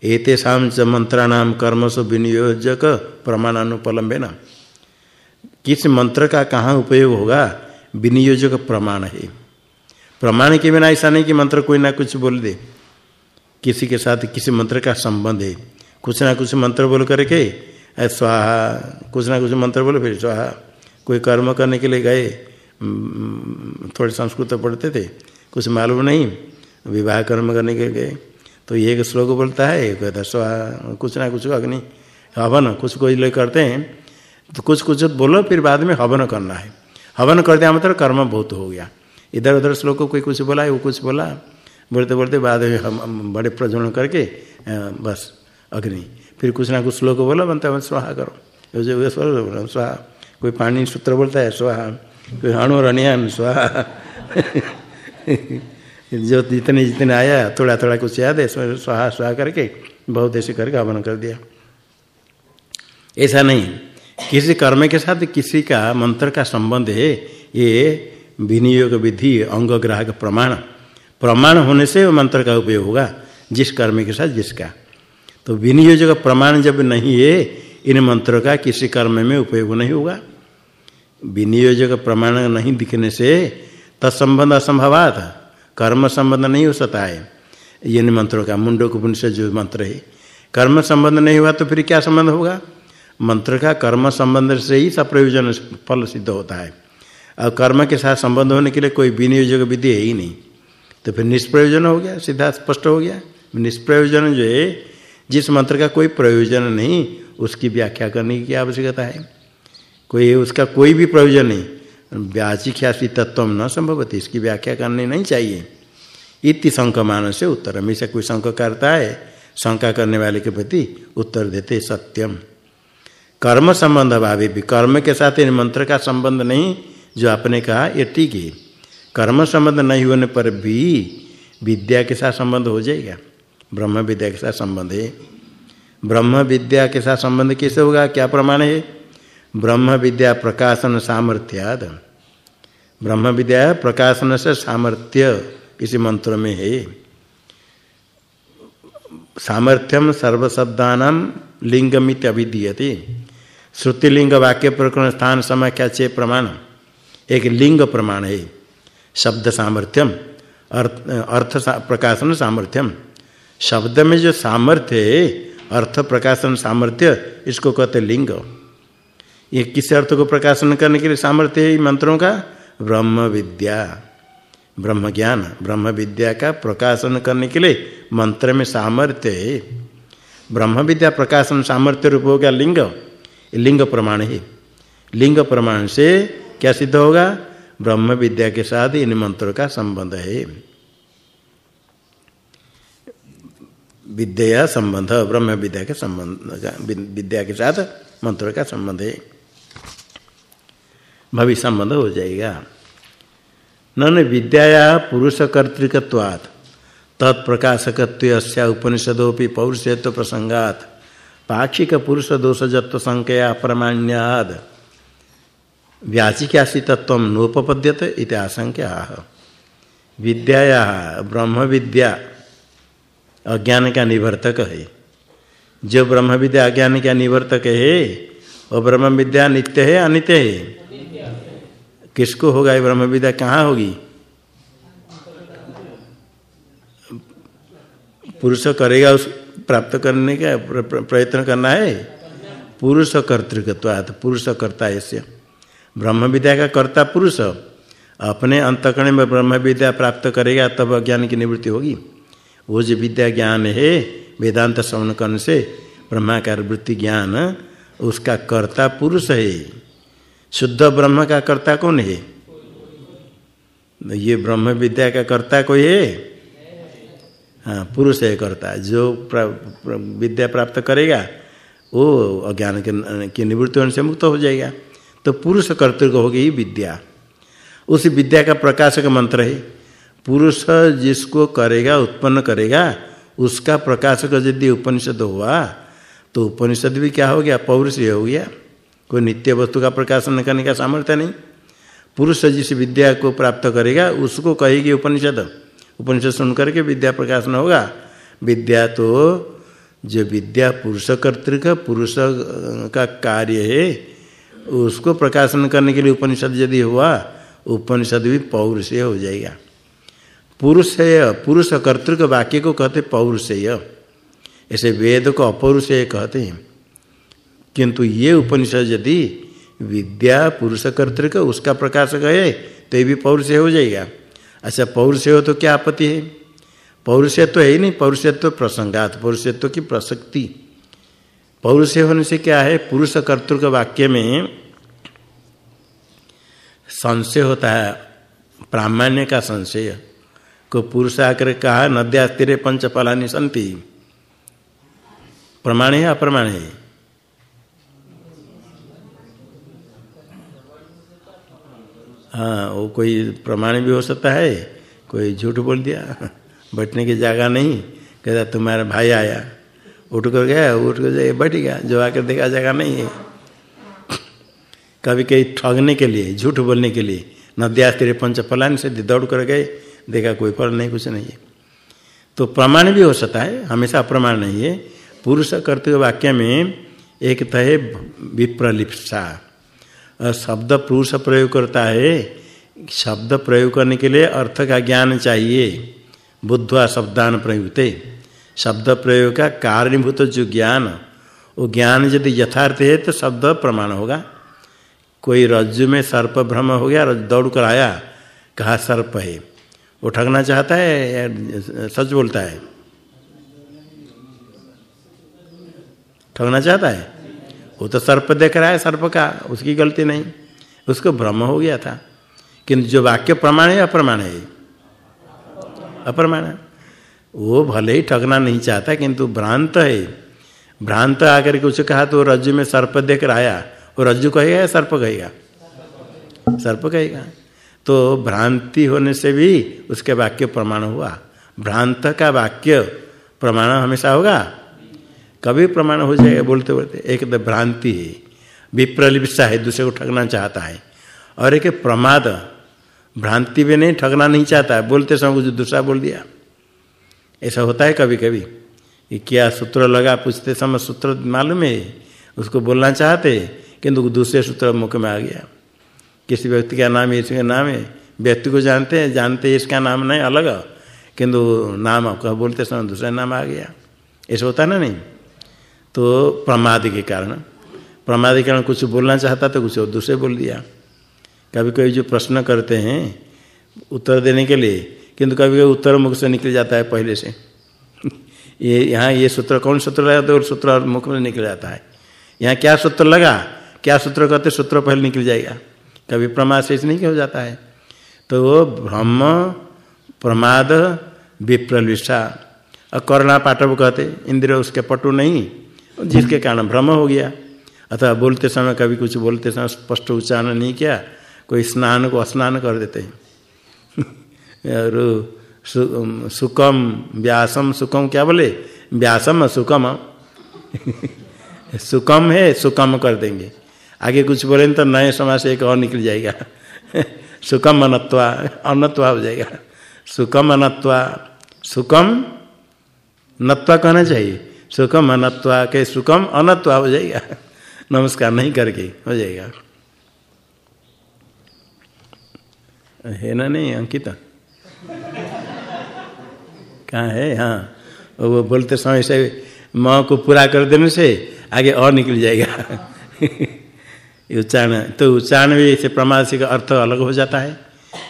एतेषाम च मंत्राणाम कर्मसु विनियोजक प्रमाणानुपलम्बे न किस मंत्र का कहाँ उपयोग होगा? विनियोजक प्रमाण है। प्रमाण के बिना ऐसा नहीं कि मंत्र कोई ना कुछ बोल दे। किसी के साथ किसी मंत्र का संबंध है। कुछ ना कुछ मंत्र बोल करके स्वाहा। कुछ ना कुछ मंत्र बोले, फिर स्वाहा। कोई कर्म करने के लिए गए थोड़े संस्कृत पढ़ते थे, कुछ मालूम नहीं, विवाह कर्म करने के गए। तो एक श्लोक बोलता है कहता स्वाहा। कुछ ना कुछ अग्नि, हवन, कुछ कोई लोग करते हैं। तो कुछ कुछ बोलो, फिर बाद में हवन करना है। हवन कर दिया मतलब कर्म बहुत हो गया। इधर उधर श्लोक कोई कुछ बोला, वो कुछ बोला। बोलते बोलते बाद में हम बड़े प्रज्वलन करके बस, अग्नि। फिर कुछ ना कुछ श्लोक बोला, बनता है स्वाहा करो। स्वाहा। कोई पानी सूत्र बोलता है, स्वाहा। कोई अणु रणियान स्वाहा। जो जितने जितने आया थोड़ा थोड़ा कुछ याद है स्वाहा स्वाहा करके, बहुत ऐसे करके हवन कर दिया। ऐसा नहीं। किसी कर्म के साथ किसी का मंत्र का संबंध है, ये विनियोग विधि, अंग ग्राहक प्रमाण। प्रमाण होने से मंत्र का उपयोग होगा, जिस कर्म के साथ जिसका। तो विनियोजक प्रमाण जब नहीं है, इन मंत्रों का किसी कर्म में उपयोग नहीं होगा। विनियोजक प्रमाण नहीं दिखने से तत्संबंध असंभवात, कर्म संबंध नहीं हो सकता है। इन मंत्रों का मुंडक उपनिषद जो मंत्र है, कर्म संबंध नहीं हुआ तो फिर क्या संबंध होगा? मंत्र का कर्म संबंध से ही सब प्रयोजन फल सिद्ध होता है। और कर्म के साथ संबंध होने के लिए कोई विनियोजक विधि है ही नहीं। तो फिर निष्प्रयोजन हो गया, सीधा स्पष्ट हो गया। निष्प्रयोजन जो है, जिस मंत्र का कोई प्रयोजन नहीं, उसकी व्याख्या करने की आवश्यकता है। कोई उसका कोई भी प्रयोजन नहीं व्याचिख्यासी तत्व न संभवती, इसकी व्याख्या करनी नहीं चाहिए। इति शंक मान से उत्तर हमेशा कोई शंक करता है, शंका करने वाले के प्रति उत्तर देते सत्यम। कर्म संबंध भावी भी। कर्म के साथ इन मंत्र का संबंध नहीं, जो आपने कहा, ये ठीक है। कर्म संबंध नहीं होने पर भी विद्या के साथ संबंध हो जाएगा। ब्रह्म विद्या के साथ संबंध है। ब्रह्म विद्या के साथ संबंध कैसे होगा? क्या प्रमाण है? ब्रह्म विद्या प्रकाशन सामर्थ्याद। ब्रह्म विद्या प्रकाशन से सामर्थ्य इसी मंत्र में है। सामर्थ्यम सर्वशब्दानाम लिंगमित अभिधीयते श्रुतिलिंग वाक्य प्रकरण स्थान समय क्या चे प्रमाण? एक लिंग प्रमाण है। शब्द सामर्थ्यम अर्थ अर्थ सा, प्रकाशन सामर्थ्यम। शब्द में जो सामर्थ्य है अर्थ प्रकाशन सामर्थ्य इसको कहते लिंग। ये किस अर्थ को प्रकाशन करने के लिए सामर्थ्य है मंत्रों का? ब्रह्म विद्या। ब्रह्म ज्ञान ब्रह्म विद्या का प्रकाशन करने के लिए मंत्र में सामर्थ्य है। ब्रह्म विद्या प्रकाशन सामर्थ्य रूप हो गया लिंग। लिंग प्रमाण है। लिंग प्रमाण से क्या सिद्ध होगा? ब्रह्म विद्या के साथ इन मंत्रों का संबंध है। विद्या संबंध, ब्रह्म विद्या के संबंध, विद्या के साथ मंत्रों का संबंध है। भविष्य संबंध हो जाएगा। न विद्या पुरुष कर्तृकवात् तत्प्रकाशकत्व अस्या उपनिषदोपि पौरुषत्व प्रसंगात। पाक्षिक पुरुष दोषजत्व संख्या प्रमाण्याद। व्याचिकासी तत्व नोपपद्यत इति आशंका विद्या ब्रह्म विद्या अज्ञान का निवर्तक है जो ब्रह्म विद्या अज्ञान का निवर्तक है और ब्रह्म विद्या नित्य है अनित्य। है किसको होगा ये ब्रह्म विद्या कहाँ होगी? पुरुष करेगा उस प्राप्त करने का प्रयत्न करना है। पुरुष कर्तृकत्वात्, पुरुष कर्ता ऐसे ब्रह्म विद्या का कर्ता पुरुष। अपने अंतकरण में ब्रह्म विद्या प्राप्त करेगा, तब अज्ञान की निवृत्ति होगी। वो जो विद्या ज्ञान है, वेदांत श्रवण करने से ब्रह्माकार वृत्ति ज्ञान, उसका कर्ता पुरुष है। शुद्ध ब्रह्म का कर्ता कौन है? ये ब्रह्म विद्या का कर्ता कोई है? हाँ पुरुष है कर्ता जो प्रा, प्रा, विद्या प्राप्त करेगा वो अज्ञान के, की निवृत्ति होने से मुक्त हो जाएगा। तो पुरुष कर्तृक होगी ही विद्या। उस विद्या का प्रकाशक मंत्र है। पुरुष जिसको करेगा उत्पन्न करेगा उसका प्रकाशक यदि उपनिषद हुआ तो उपनिषद भी क्या हो गया? पौरुष हो गया। कोई नित्य वस्तु का प्रकाशन करने का सामर्थ्य नहीं। पुरुष जिस विद्या को प्राप्त करेगा उसको कहेगी उपनिषद। उपनिषद सुन करके विद्या प्रकाशन होगा। विद्या तो जो विद्या पुरुष कर्तृक, पुरुष का कार्य है, उसको प्रकाशन करने के लिए उपनिषद यदि हुआ, उपनिषद भी पौरुषेय हो जाएगा। पुरुषेय, पुरुष कर्तृक वाक्य को कहते पौरुषेय। ऐसे वेद को अपौरुषेय कहते हैं। किंतु ये उपनिषद यदि विद्या पुरुष कर्तृक, उसका प्रकाशक है तो ये भी पौरुषेय हो जाएगा। अच्छा पौरुषेय हो तो क्या आपत्ति है? पौरुषत्व तो है ही नहीं पौरुषत्व तो प्रसंगात पौरुषत्व की प्रसक्ति। पौरुषेय होने से क्या है, पुरुष कर्तृक वाक्य में संशय होता है, प्रामाण्य का संशय। को पुरुष आकर कहा नद्या पंच फलानी संति। प्रमाण है अप्रमाण है? हाँ वो कोई प्रमाण भी हो सकता है, कोई झूठ बोल दिया बैठने की जगह नहीं, कहता तुम्हारा भाई आया। उठ कर गया, उठ कर जाए, बैठ गया, जो आकर देखा जगह नहीं है। कभी कहीं ठगने के लिए, झूठ बोलने के लिए नद्या तेरे पंच फलान से दौड़ कर गए, देखा कोई फल नहीं, कुछ नहीं है। तो प्रमाण भी हो सकता है, हमेशा अप्रमाण नहीं है। पुरुष करते हुए वाक्य में एक तो है विप्रलिप्सा। शब्द पुरुष प्रयोग करता है। शब्द प्रयोग करने के लिए अर्थ का ज्ञान चाहिए। बुद्धवा शब्दान प्रयुक्ते शब्द प्रयोग का कारणीभूत जो ज्ञान, वो ज्ञान यदि यथार्थ है तो शब्द प्रमाण होगा। कोई रज्जु में सर्प भ्रम हो गया दौड़ कर आया, कहा सर्प है। वो ठगना चाहता है या सच बोलता है? ठगना चाहता है? वो तो सर्प देख रहा है, सर्प का, उसकी गलती नहीं। उसको भ्रम हो गया था। किंतु जो वाक्य प्रमाण है, अप्रमाण है। अप्रमाण। वो भले ही ठगना नहीं चाहता, किंतु भ्रांत है। भ्रांत आकर उसे कहा तो रज्जु में सर्प देख रहा आया वो रज्जु कहेगा या सर्प कहेगा? सर्प कहेगा। तो भ्रांति होने से भी उसके वाक्य प्रमाण हुआ। भ्रांत का वाक्य प्रमाण हमेशा होगा। कभी प्रमाण हो जाएगा बोलते बोलते, एक तो भ्रांति है विप्रलिप्सा है, दूसरे को ठगना चाहता है। और एक प्रमाद, भ्रांति भी नहीं, ठगना नहीं चाहता बोलते समय कुछ दूसरा बोल दिया। ऐसा होता है कभी कभी कि क्या सूत्र लगा, पूछते समय सूत्र मालूम है, उसको बोलना चाहते, किंतु दूसरे सूत्र मुख में आ गया। किसी व्यक्ति का नाम है इसका नाम है, व्यक्ति को जानते हैं जानते हैं इसका नाम नहीं, अलग। किंतु नाम, कह बोलते समय दूसरा नाम आ गया। ऐसा होता ना नहीं? तो प्रमाद के कारण। प्रमाद के कारण कुछ बोलना चाहता तो कुछ और दूसरे बोल दिया। कभी कभी जो प्रश्न करते हैं, उत्तर देने के लिए, किंतु कभी कभी उत्तर मुख से निकल जाता है पहले से। ये यहाँ ये सूत्र कौन सूत्र लगा तो सूत्र और मुख में निकल जाता है। यहाँ क्या सूत्र लगा? क्या सूत्र कहते सूत्र पहले निकल जाएगा। कभी प्रमाद से नहीं क्या हो जाता है। तो वो ब्रह्म, प्रमाद विप्रलिष्ठा और करुणा पाठव कहते इंद्र उसके पटु नहीं। जिसके कारण भ्रम हो गया। अथवा बोलते समय कभी कुछ बोलते समय स्पष्ट उच्चारण नहीं किया, कोई स्नान को स्नान कर देते हैं। और सुकम व्यासम सुकम क्या बोले? व्यासम सुकम सुकम है सुकम कर देंगे। आगे कुछ बोले तो नए समाज से एक और निकल जाएगा। सुकम अनत्वा अनत्वा हो जाएगा। सुकम अनत्वा सुकम नत्वा कहना चाहिए। सुकम अनत्वा, के सुखम अनत्वा, हो जाएगा। नमस्कार नहीं करके, हो जाएगा। है ना नहीं, अंकिता? कहाँ है? हाँ। वो बोलते समय से माँ को पूरा कर देने से आगे और निकल जाएगा। उच्चारण तो उच्चारण भी ऐसे प्रमाद से अर्थ अलग हो जाता है।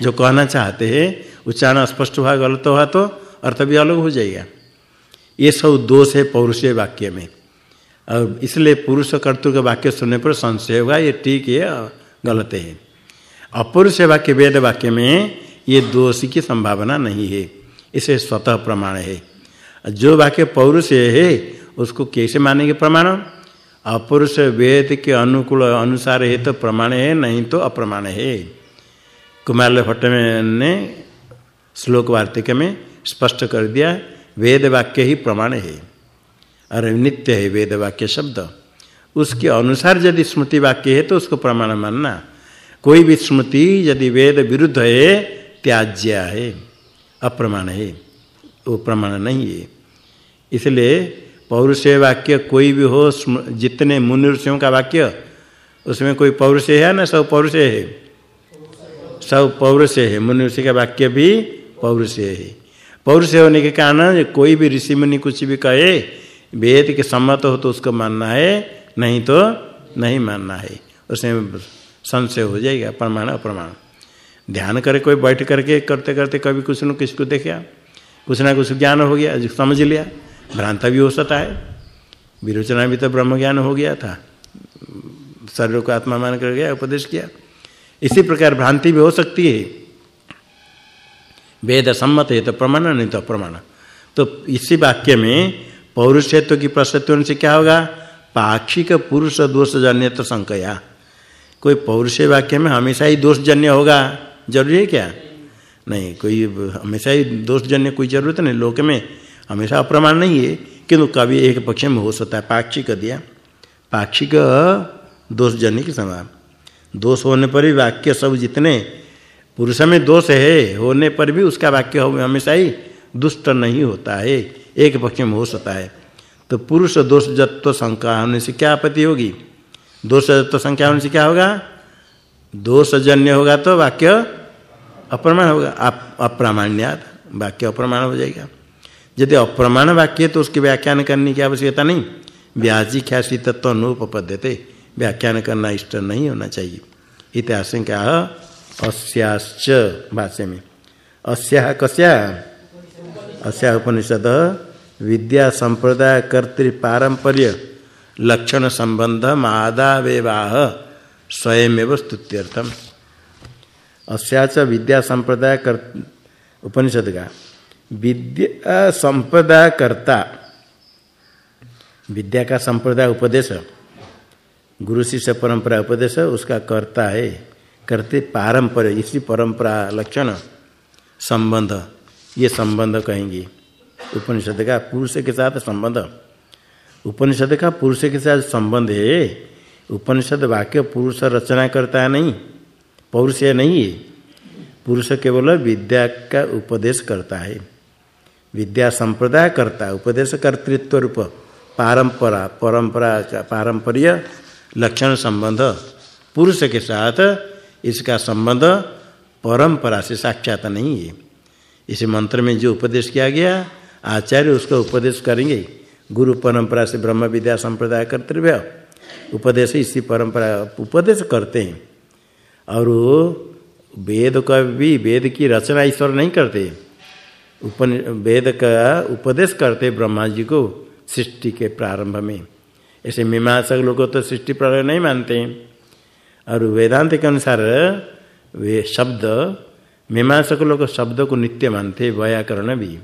जो कहना चाहते हैं, उच्चारण स्पष्ट हुआ, गलत हुआ तो अर्थ भी अलग हो जाएगा। ये सब दोष है पौरुषीय वाक्य में। और इसलिए पुरुष कर्तृ के वाक्य सुनने पर संशय होगा, ये ठीक है गलत है। अपरुष वाक्य, वेद वाक्य में ये दोष की संभावना नहीं है। इसे स्वतः प्रमाण है। जो वाक्य पौरुष है, उसको कैसे मानेंगे प्रमाण? अपरुष वेद के अनुकूल अनुसार है तो प्रमाण है, नहीं तो अप्रमाण है। कुमार भट्ट ने श्लोक वार्तिक में स्पष्ट कर दिया वेद वाक्य ही प्रमाण है। और नित्य है वेद वाक्य शब्द। उसके अनुसार यदि स्मृति वाक्य है तो उसको प्रमाण मानना। कोई भी स्मृति यदि वेद विरुद्ध है, त्याज्य है, अप्रमाण है, वो प्रमाण नहीं है। इसलिए पौरुष वाक्य कोई भी हो जितने मुनि ऋषियों का वाक्य, उसमें कोई पौरुष है ना सब पौरुष है? सब पौरुष है। मुनि ऋषि का वाक्य भी पौरुष है। पौरुष होने के कारण कोई भी ऋषि मुनि कुछ भी कहे, वेद के सम्मत हो तो उसको मानना है, नहीं तो नहीं मानना है। उसमें संशय हो जाएगा, प्रमाण, अप्रमाण। ध्यान करे कोई, बैठ करके करते करते कभी कुछ न किसी को देखा कुछ ना कुछ ज्ञान हो गया समझ लिया। भ्रांत भी हो सकता है। विरोचना भी तो ब्रह्म ज्ञान हो गया था। शरीर को आत्मा मान कर गया, उपदेश किया। इसी प्रकार भ्रांति भी हो सकती है। वेद सम्मत है तो प्रमाण। नहीं तो अप्रमाण तो इसी वाक्य में पौरुषत्व की प्रसत्व से क्या होगा? पाक्षिक पुरुष दोष जन्य तो संकया। कोई पौरुष वाक्य में हमेशा ही दोष जन्य होगा? ज़रूरी है क्या? नहीं, कोई हमेशा ही दोष जन्य कोई ज़रूरत नहीं। लोक में हमेशा अप्रमाण नहीं है, किंतु कभी एक पक्ष में हो सकता है, पाक्षिक दिया। पाक्षिक दोष जन्य के समान। दोष होने पर भी वाक्य सब जितने पुरुष में दोष है, होने पर भी उसका वाक्य हो हमेशा ही दुष्ट नहीं होता है, एक पक्ष में हो सकता है। तो पुरुष दोष जत्व संख्या होने से क्या आपत्ति होगी? दोष तो संख्या होने से क्या होगा? दोष जन्य होगा तो वाक्य अप्रमाण होगा। आप अप्रामाण्यात वाक्य अप्रमाण हो जाएगा। यदि अप्रमाण वाक्य तो उसकी व्याख्यान करने की आवश्यकता नहीं। व्याजी ख्यासी तत्व अनुपपद्यते व्याख्यान करना इष्ट नहीं होना चाहिए। इतिहास क्या अस्याश्च भाष्य में अस्या कस्या? अस्या उपनिषद विद्या संप्रदाय कर्तृ पारंपर्य लक्षण संबंध मादावेवाह स्वयं स्तुत्यर्थम। अस्याच विद्या संप्रदाय कर उपनिषद का विद्या संप्रदाय करता विद्या का संप्रदाय उपदेश। गुरु शिष्य परंपरा उपदेश, उसका करता है। करते पारंपर इसी परंपरा, लक्षण, संबंध, ये संबंध कहेंगे। उपनिषद का पुरुष के साथ संबंध। उपनिषद का पुरुष के साथ संबंध है, उपनिषद वाक्य पुरुष रचना करता है नहीं, पौरुष नहीं है। पुरुष केवल विद्या का उपदेश करता है। विद्या संप्रदाय करता है उपदेश कर्तृत्व रूप, पारंपरा, परंपरा, पारंपर्य लक्षण संबंध। पुरुष के साथ इसका संबंध परंपरा से साक्षात नहीं है। इस मंत्र में जो उपदेश किया गया, आचार्य उसका उपदेश करेंगे। गुरु परंपरा से ब्रह्म विद्या संप्रदाय कर्तव्य। उपदेश इसी परंपरा उपदेश करते हैं। और वेद का भी वेद की रचना ईश्वर नहीं करते। उपन, वेद का उपदेश करते ब्रह्मा जी को सृष्टि के प्रारंभ में। ऐसे मीमांसक लोग तो सृष्टि प्रलय नहीं मानते। और वेदांत के अनुसार वे शब्द, मीमांसक लोग शब्द को नित्य मानते, व्याकरण भी।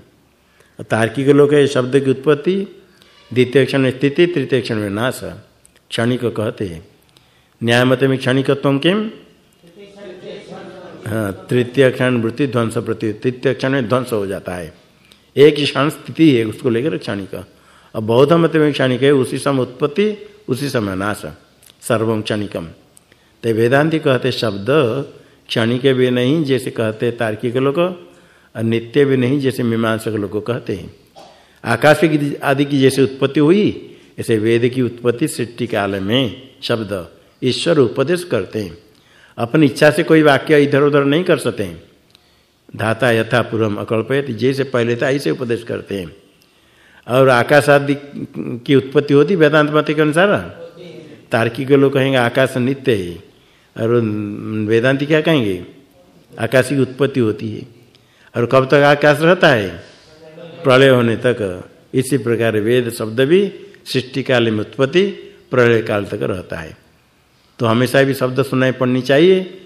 तार्किक लोग है शब्द की उत्पत्ति, द्वितीय क्षण में स्थिति, तृतीय क्षण में नाश, क्षणिक कहते हैं। न्याय मत में क्षणिकत्व किम? हाँ तृतीय क्षण वृत्ति ध्वंस प्रति, तृतीय क्षण में ध्वंस हो जाता है। एक क्षण स्थिति है, उसको लेकर क्षणिक। और बौद्ध मत में क्षणिक है, उसी समय उत्पत्ति, उसी समय नाश सर्वम क्षणिकम। तो वेदांति कहते शब्द क्षणिक भी नहीं जैसे कहते तार्किक लोग, और नित्य भी नहीं जैसे मीमांसक लोग कहते हैं। आकाश की आदि की जैसे उत्पत्ति हुई, ऐसे वेद की उत्पत्ति सृष्टि काल में शब्द ईश्वर उपदेश करते हैं। अपनी इच्छा से कोई वाक्य इधर उधर नहीं कर सकते हैं। धाता यथा पूर्व अकल्पयत, जैसे पहले था ऐसे उपदेश करते हैं। और आकाश आदि की उत्पत्ति होती वेदांत मत के अनुसार? तार्किक लोग कहेंगे आकाश नित्य है। और वेदांति क्या कहेंगे? आकाश की उत्पत्ति होती है। और कब तक आकाश रहता है? प्रलय होने तक। इसी प्रकार वेद शब्द भी सृष्टि काल में उत्पत्ति, प्रलय काल तक रहता है। तो हमेशा भी शब्द सुनाई पड़नी चाहिए।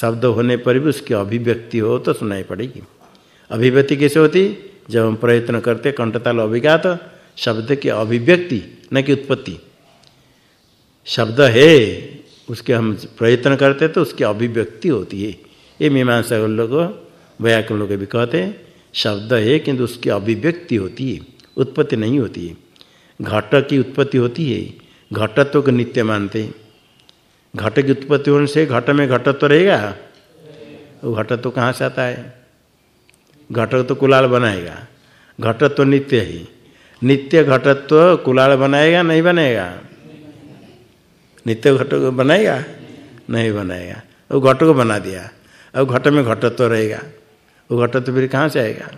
शब्द होने पर भी उसकी अभिव्यक्ति हो तो सुनाई पड़ेगी। अभिव्यक्ति कैसे होती? जब हम प्रयत्न करते, कंठताल अभिघात, शब्द की अभिव्यक्ति, न कि उत्पत्ति। शब्द है उसके हम प्रयत्न करते तो उसकी अभिव्यक्ति होती है। ये मीमांसा लोग व्याकरण लोग भी कहते हैं, शब्द है किंतु उसकी अभिव्यक्ति होती है, उत्पत्ति नहीं होती है। घट की उत्पत्ति होती है, घटत्व को नित्य मानते हैं। घट की उत्पत्ति होने से घट में घटत्व रहेगा? वो घटत्व कहाँ से आता है? घटक तो कुलाल बनाएगा। घटत्व नित्य ही। नित्य घटत्व कुलाल बनाएगा, नहीं बनाएगा नित्य घट को बनाएगा? नहीं बनाएगा। वो घट को बना दिया। अब घट में घटत्व रहेगा। वो घटत्व फिर कहाँ से आएगा?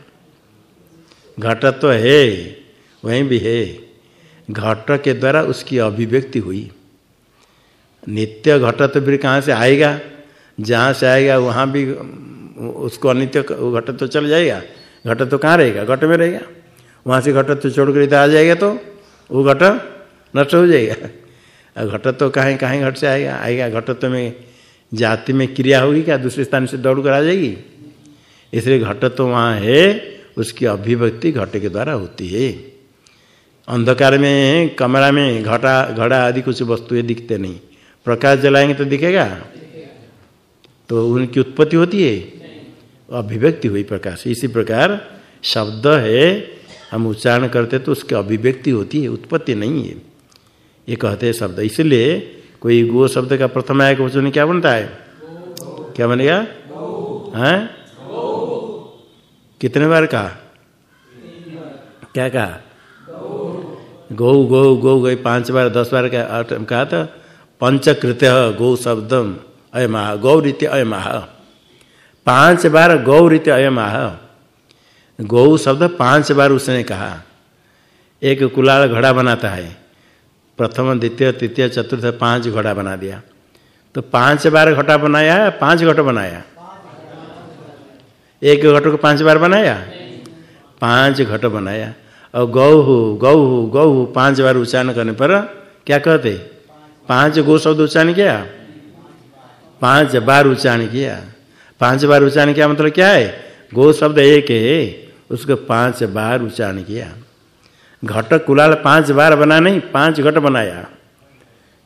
घटत्व है, वहीं भी है। घट के द्वारा उसकी अभिव्यक्ति हुई। नित्य घटत्व फिर कहाँ से आएगा? जहाँ से आएगा, वहाँ भी, उसको अनित्य घटत्व तो चल जाएगा। घटत्व तो कहाँ रहेगा? घट में रहेगा। वहाँ से घटत्व तो छोड़ कर इधर आ जाएगा तो वो घट नष्ट हो जाएगा। घटत्व तो कहाँ कहाँ घट से आएगा। आएगा घटत्व में जाति में क्रिया होगी क्या? दूसरे स्थान से दौड़ कर आ जाएगी। इसलिए घटत्व तो वहाँ है, उसकी अभिव्यक्ति घट के द्वारा होती है। अंधकार में, कमरा में घटा, घड़ा आदि कुछ वस्तुएँ दिखते नहीं। प्रकाश जलाएँगे तो दिखेगा? तो उनकी उत्पत्ति होती है। अभिव्यक्ति हुई प्रकाश। इसी प्रकार शब्द है, हम उच्चारण करते तो उसकी अभिव्यक्ति होती है, उत्पत्ति नहीं है। ये कहते हैं शब्द। इसलिए कोई गो शब्द का प्रथम आय वचन क्या बनता है? क्या बनेगा? हैं? कितने बार कहा? क्या कहा? गौ गौ गौ गई पाँच बार, दस बार कहा था। पंचकृत्य गौ शब्दम अयमाह गौरीत्य अयमाह पाँच बार गौरीत्य अयमाह गौ शब्द पाँच बार उसने कहा। एक कुलाल घड़ा बनाता है। प्रथम, द्वितीय, तृतीय, चतुर्थ, पाँच घड़ा बना दिया। तो पाँच बार घटा बनाया, पाँच घट बनाया। एक घट को पाँच बार बनाया? पाँच घट बनाया। और गौ हो गौ हो गौ हो पाँच बार उच्चारण करने पर क्या कहते? पाँच गो शब्द उच्चारण किया? पाँच बार उच्चारण किया। पाँच बार उच्चारण किया मतलब क्या है? गो शब्द एक है, उसको पाँच बार उच्चारण किया। घट कुलाल पाँच बार बना नहीं, पाँच घट बनाया।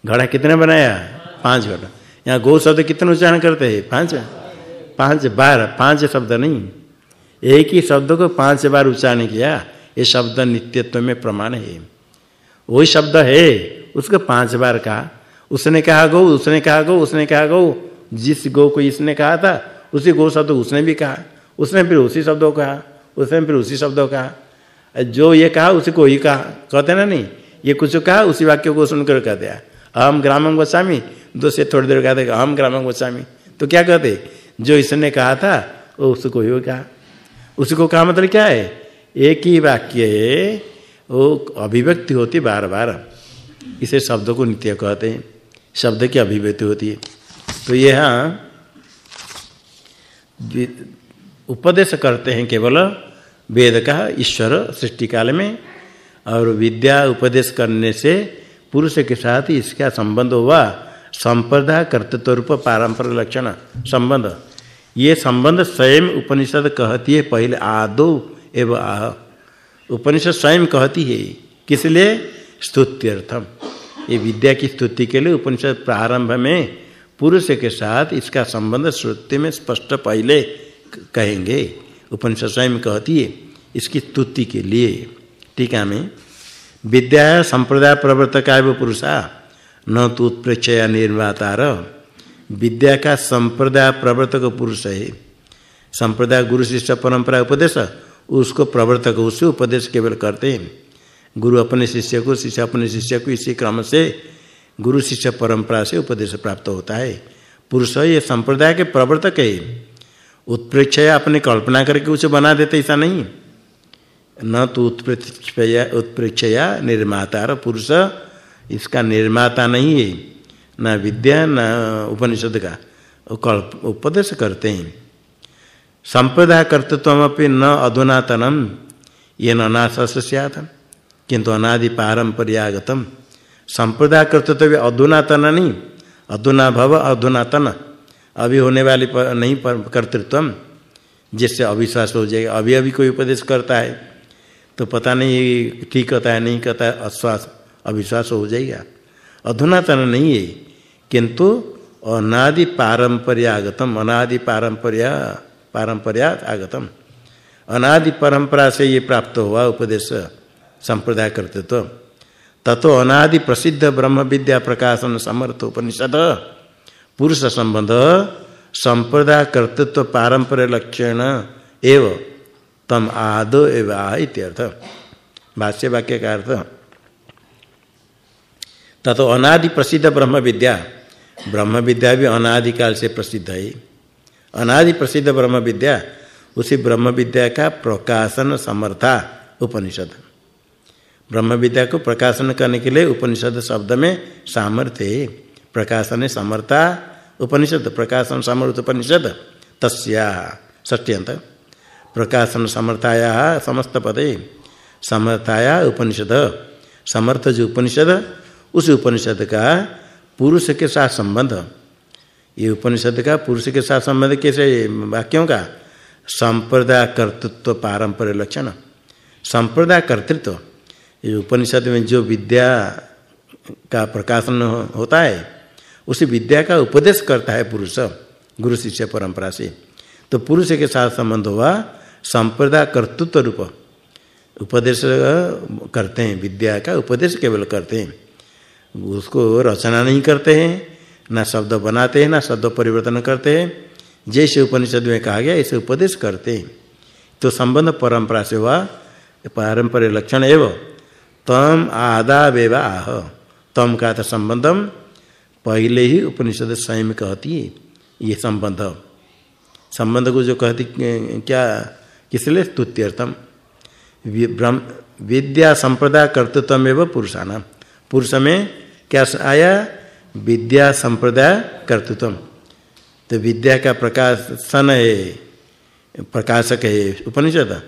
घड़ा कितने बनाया? पाँच घट। यहाँ गौ शब्द कितने उच्चारण करते हैं? पाँच? पाँच बार, पाँच शब्द नहीं। एक ही शब्द को पाँच बार उच्चारण किया, ये शब्द नित्यत्व में प्रमाण है। वही शब्द है, उसको पाँच बार कहा। उसने कहा गौ, उसने कहा गौ, उसने कहा गौ। जिस गौ को इसने कहा था, उसी गौ शब्द उसने भी कहा। उसने फिर उसी शब्दों कहा, उसने फिर उसी शब्दों कहा। जो ये कहा, उसी को ही कहा। कहते ना नहीं? ये कुछ कहा, उसी वाक्य को सुनकर कहते हैं अहम ग्रामम गोस्वामी, दो से थोड़ी देर कहते अहम ग्रामम गोस्वामी। तो क्या कहते? जो इसने कहा था, वो उसको ही कहा। उसको कहा मतलब क्या है? एक ही वाक्य है, वो अभिव्यक्ति होती बार बार इसे शब्द को नित्य कहते हैं। शब्द की अभिव्यक्ति होती है। तो यह उपदेश करते हैं केवल। वेद का ईश्वर सृष्टि काल में और विद्या उपदेश करने से पुरुष के साथ इसका संबंध हुआ। संप्रदाय कर्तृत्व रूप पारंपरिक लक्षण संबंध। ये संबंध स्वयं उपनिषद कहती है, पहले आदो एवं आह। उपनिषद स्वयं कहती है, किस लिए? स्तुत्यर्थम। ये विद्या की स्तुति के लिए उपनिषद प्रारंभ में पुरुष के साथ इसका संबंध श्रुति में स्पष्ट पहले कहेंगे। उपनिषद स्वयं कहती है, इसकी स्तुति के लिए। टीका में विद्या संप्रदाय प्रवर्तक वो पुरुषा, न तो उत्प्रेक्षया निर्मातार। विद्या का संप्रदाय प्रवर्तक पुरुष है। संप्रदाय गुरु शिष्य परंपरा उपदेश, उसको प्रवर्तक उसे उपदेश केवल करते हैं। गुरु अपने शिष्य को, शिष्य अपने शिष्य को इसी क्रम से गुरु शिष्य परंपरा से उपदेश प्राप्त होता है। पुरुष ये संप्रदाय के प्रवर्तक है। उत्प्रेक्षया अपने कल्पना करके उसे बना देते, ऐसा नहीं न तो उत्प्रेक्षया उत्प्रेक्षया निर्माता और पुरुष, इसका निर्माता नहीं है। न विद्या, न उपनिषद का। कल्प, उपदेश करते हैं। संप्रदाय कर्तृत्व न अधुनातनम। ये नाश सैत किंतु अनादि पारंपरियागतम संप्रदाय कर्तृत्व अधुनातन नहीं। अधुना भव अधुनातन। अभी होने वाली पर, नहीं कर्तृत्व जिससे अविश्वास हो जाएगा। अभी अभी कोई उपदेश करता है तो पता नहीं ठीक कहता है नहीं कहता है अश्वास अविश्वास हो जाएगा। अधुनातन नहीं है किंतु अनादि पारंपरियागतम अनादि पारंपरिया पारंपरिया आगतम। अनादि परंपरा से ये प्राप्त हुआ उपदेश संप्रदाय करते तो अनादि प्रसिद्ध ब्रह्म विद्या प्रकाशन समर्थ उपनिषद। पुरुष संबंध संप्रदाय कर्तृत्व पारंपर्य लक्षण एव, तम आदो एव आ इत्यर्थ भाष्य वाक्य का अर्थ, ततो अनादि प्रसिद्ध ब्रह्म विद्या ब्रह्म विद्या भी अनादिकाल से प्रसिद्ध है। अनादि प्रसिद्ध ब्रह्म विद्या उसी ब्रह्म विद्या का प्रकाशन समर्था उपनिषद। ब्रह्म विद्या को प्रकाशन करने के लिए उपनिषद शब्द में सामर्थ्य है। प्रकाशन समर्था, उपनिषद, प्रकाशन समर्थ उपनिषद, तस्या षष्ट्यंत प्रकाशन समर्थाया, समस्त पदे। समर्थाया, उपनिषद। समर्थ जो उपनिषद, उस उपनिषद का पुरुष के साथ संबंध। ये उपनिषद का पुरुष के साथ संबंध कैसे, वाक्यों का? संप्रदाय कर्तृत्व पारंपरिक लक्षण। संप्रदाय कर्तृत्व ये उपनिषद में जो विद्या का प्रकाशन होता है उसी विद्या का उपदेश करता है पुरुष, गुरु शिष्य परंपरा से। तो पुरुष के साथ संबंध हुआ संप्रदाय कर्तृत्व रूप। उपदेश करते हैं, विद्या का उपदेश केवल करते हैं। उसको रचना नहीं करते हैं, ना शब्द बनाते हैं, ना शब्द परिवर्तन करते हैं। जैसे उपनिषद में कहा गया, ऐसे उपदेश करते हैं। तो संबंध परंपरा से हुआ, पारंपरिक लक्षण एवं तम आदा वेवा आह। तम का था संबंधम पहले ही उपनिषद स्वयं कहती है ये संबंध। संबंध को जो कहती, क्या किसलिए स्तुत्यर्थम ब्रह्म, विद्या संप्रदाय कर्तृत्व एवं पुरुषाणाम। पुरुष में क्या आया? विद्या संप्रदाय कर्तृत्व तो विद्या का प्रकाशन है, प्रकाशक है उपनिषद।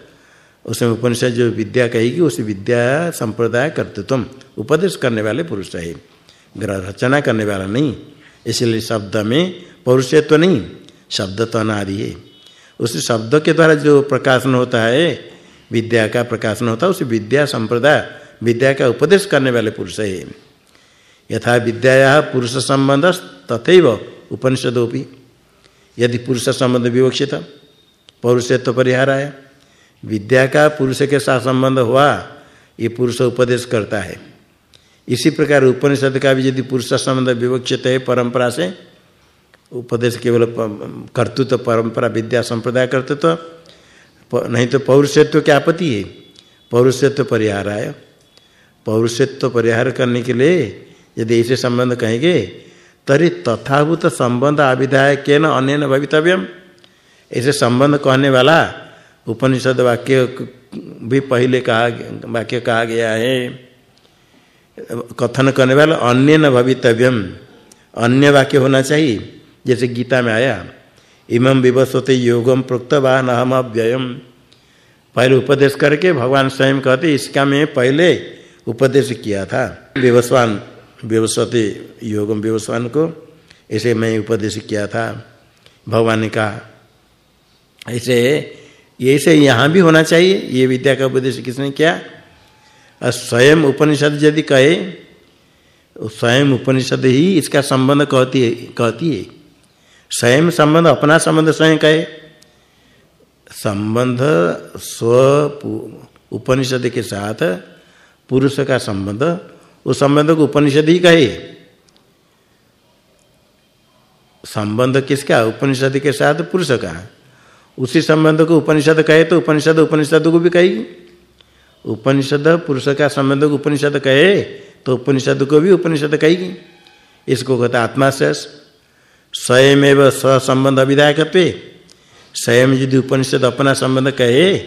उसमें उपनिषद जो विद्या कहेगी, उस विद्या संप्रदाय कर्तृत्व उपदेश करने वाले पुरुष है। रचना करने वाला नहीं। इसलिए शब्द में पौरुषत्व नहीं, शब्द तो अनादि है। उस शब्द के द्वारा जो प्रकाशन होता है, विद्या का प्रकाशन होता है, उस विद्या संप्रदाय, विद्या का उपदेश करने वाले पुरुष है। यथा विद्या पुरुष संबंध तथैव उपनिषदोपि। यदि पुरुष संबंध विवक्षित, पौरुषत्व तो परिहार है विद्या का पुरुष के साथ संबंध हुआ, ये पुरुष उपदेश करता है। इसी प्रकार उपनिषद का भी यदि पुरुष संबंध विवक्षित है, परंपरा से, उपदेश केवल कर्तृत्व, परंपरा, विद्या, संप्रदाय, कर्तृत्व नहीं तो पौरुषत्व क्या आपत्ति है। पौरुषत्व परिहार है पौरुषत्व परिहार करने के लिए यदि ऐसे संबंध कहेंगे, तरी तथाभूत संबंध आविधाय के न अन्य भवितव्यम। ऐसे संबंध कहने वाला उपनिषद वाक्य भी पहले कहा, वाक्य कहा गया है। कथन करने वाला अन्य न भवितव्यम। अन्य वाक्य होना चाहिए। जैसे गीता में आया, इमं विवस्वते योगम प्रोक्त प्रोक्तवान अहम अव्ययम पहले उपदेश करके भगवान स्वयं कहते, इसका मैं पहले उपदेश किया था। विवस्वान व्यवस्वती योगम व्यवस्वान को ऐसे मैं उपदेश किया था। भगवान ने कहा ऐसे ऐसे यहाँ भी होना चाहिए। ये विद्या का उपदेश किसने किया? और स्वयं उपनिषद यदि कहे स्वयं उपनिषद ही इसका संबंध कहती है कहती है। स्वयं संबंध, अपना संबंध स्वयं कहे। संबंध स्व उपनिषद के साथ पुरुष का संबंध, उस संबंध को उपनिषद ही कहे। संबंध किसका? उपनिषद के साथ पुरुष का। उसी संबंध को उपनिषद कहे तो उपनिषद उपनिषद को भी कहेगी। उपनिषद पुरुष का संबंध उपनिषद कहे तो उपनिषद को भी उपनिषद कहेगी। इसको कहते आत्मा से स्वयं एवं संबंध अविधायक स्वयं यदि उपनिषद अपना संबंध कहे,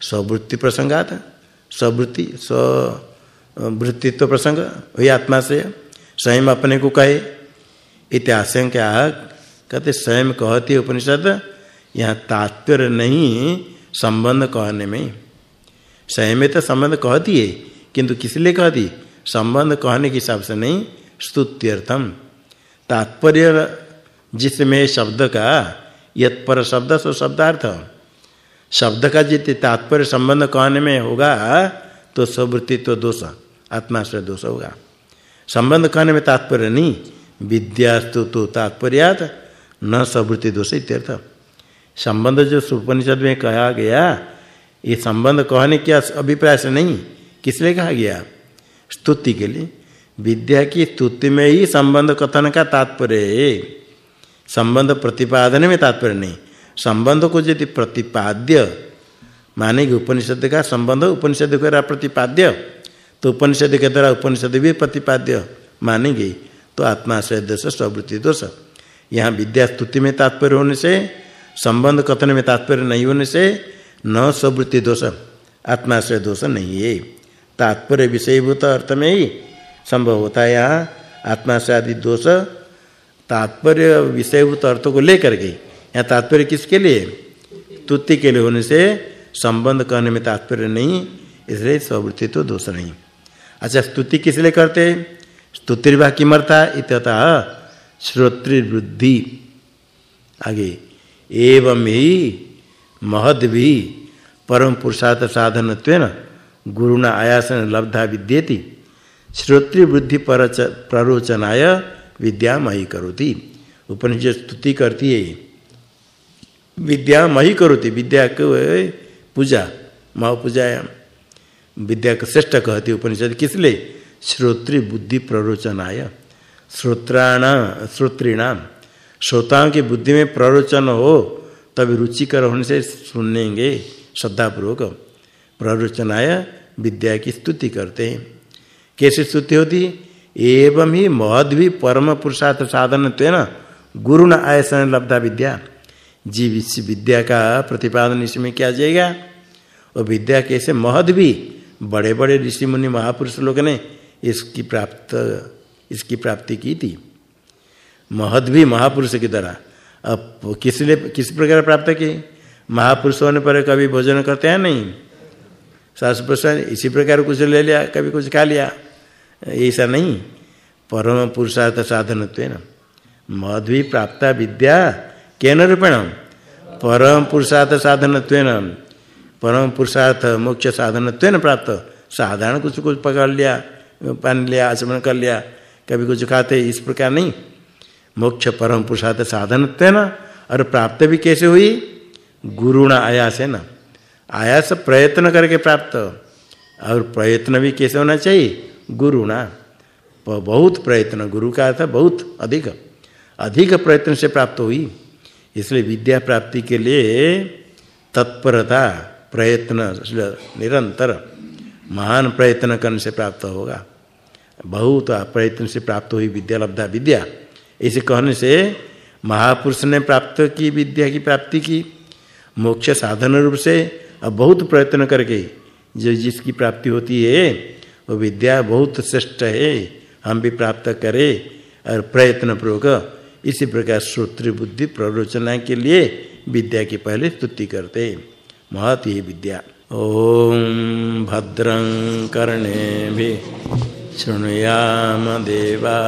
स्ववृत्ति प्रसंगात, स्ववृत्ति स्वृत्तित्व प्रसंग, वही आत्मा से स्वयं अपने को कहे। इतिहास क्या कहते स्वयं कहती उपनिषद, यहाँ तात्पर्य नहीं संबंध कहने में। स्वयं में तो संबंध कहती है, किंतु किस लिए कहती? संबंध कहने के हिसाब से नहीं, स्तुत्यर्थम। तात्पर्य जिसमें शब्द का, यत पर शब्द सो शब्दार्थ। शब्द का जित तात्पर्य संबंध कहने में होगा तो स्वृत्तित्व दोष, आत्माश्रय दोष होगा। संबंध कहने में तात्पर्य नहीं, विद्यास्तु तो तात्पर्यात, न स्वृत्ति दोष इत्यर्थ। संबंध जो उपनिषद में कहा गया ये संबंध कहने क्या अभिप्राय से नहीं किस लिए कहा गया? स्तुति के लिए। विद्या की स्तुति में ही संबंध कथन का तात्पर्य संबंध प्रतिपादन में तात्पर्य नहीं। संबंध को यदि प्रतिपाद्य मानेगी उपनिषद का संबंध, उपनिषद के द्वारा प्रतिपाद्य तो उपनिषद के द्वारा उपनिषद भी प्रतिपाद्य मानेगी। तो आत्माश्रय दोष स्वृत्ति दोष। यहाँ विद्या स्तुति में तात्पर्य होने से, संबंध कथन में तात्पर्य नहीं होने से न स्वृत्ति दोष आत्माश्रय दोष नहीं है। तात्पर्य विषयभूत अर्थ में ही संभव होता है यहाँ आत्माश्रय आदि दोष तात्पर्य विषयभूत अर्थ को लेकर के। यहाँ तात्पर्य किसके लिए? तुति के लिए होने से संबंध कहने में तात्पर्य नहीं, इसलिए स्वृत्ति तो दोष नहीं। अच्छा स्तुति किस लिए करते? स्तुतिर्वा किमर्था इतः श्रोतृवृद्धि। आगे, एवं ही महद भी परम पुरुषार्थ साधन गुरुणा आयासन लब्धा विद्येति। श्रोतृवृद्धि प्ररोचनाय विद्या मही करोति। उपनिषद स्तुति करती है विद्या मही करोति। विद्या को पूजा महा विद्या को श्रेष्ठ कहती उपनिषद। किस लिए श्रोत्री बुद्धि प्ररोचनाय। श्रोत्राण श्रोत्रीणाम श्रोताओं की बुद्धि में प्ररोचन हो तभी रुचिकर होने से सुनेंगे श्रद्धापूर्वक। प्ररोचनाय विद्या की स्तुति करते हैं। कैसे स्तुति होती? एवं ही महद भी परम पुरुषार्थ साधन तेना गुरु न आयसन लब्धा विद्या। जीव इस विद्या का प्रतिपादन इसमें किया जाएगा। और विद्या कैसे महद भी बड़े बड़े ऋषि मुनि महापुरुष लोग ने इसकी प्राप्त, इसकी प्राप्ति की थी। महद भी महापुरुष की तरह अब किस लिए किस प्रकार प्राप्त की महापुरुष होने पर कभी भोजन करते हैं? नहीं। सास प्रसन्न इसी प्रकार कुछ ले लिया, कभी कुछ खा लिया। ऐसा नहीं। परम पुरुषार्थ साधन मद भी प्राप्त विद्या केन रूपेण? परम पुरुषार्थ साधन परम पुरुषार्थ मोक्ष साधन प्राप्त। साधारण कुछ कुछ पकड़ लिया, पान लिया, आचमन कर लिया, कभी कुछ खाते, इस प्रकार नहीं। मोक्ष परम पुरुषार्थ साधन और प्राप्त भी कैसे हुई? गुरुण आयास है ना। आयास प्रयत्न करके प्राप्त, और प्रयत्न भी कैसे होना चाहिए? गुरुणा बहुत प्रयत्न, गुरु का अर्थ बहुत अधिक। अधिक प्रयत्न से प्राप्त हुई। इसलिए विद्या प्राप्ति के लिए तत्परता, प्रयत्न, निरंतर, महान प्रयत्न करने से प्राप्त होगा। बहुत प्रयत्न से प्राप्त हुई विद्या, लब्धा विद्या। ऐसे कहने से महापुरुष ने प्राप्त की, विद्या की प्राप्ति की, मोक्ष साधन रूप से अब बहुत प्रयत्न करके जो जिसकी प्राप्ति होती है, वो विद्या बहुत श्रेष्ठ है, हम भी प्राप्त करें, और प्रयत्न पूर्वक इसी प्रकार श्रोत्र बुद्धि प्ररोचना के लिए विद्या की पहले स्तुति करते महत ही विद्या। ओम भद्रं कर्णे भी शृणुयाम देवा।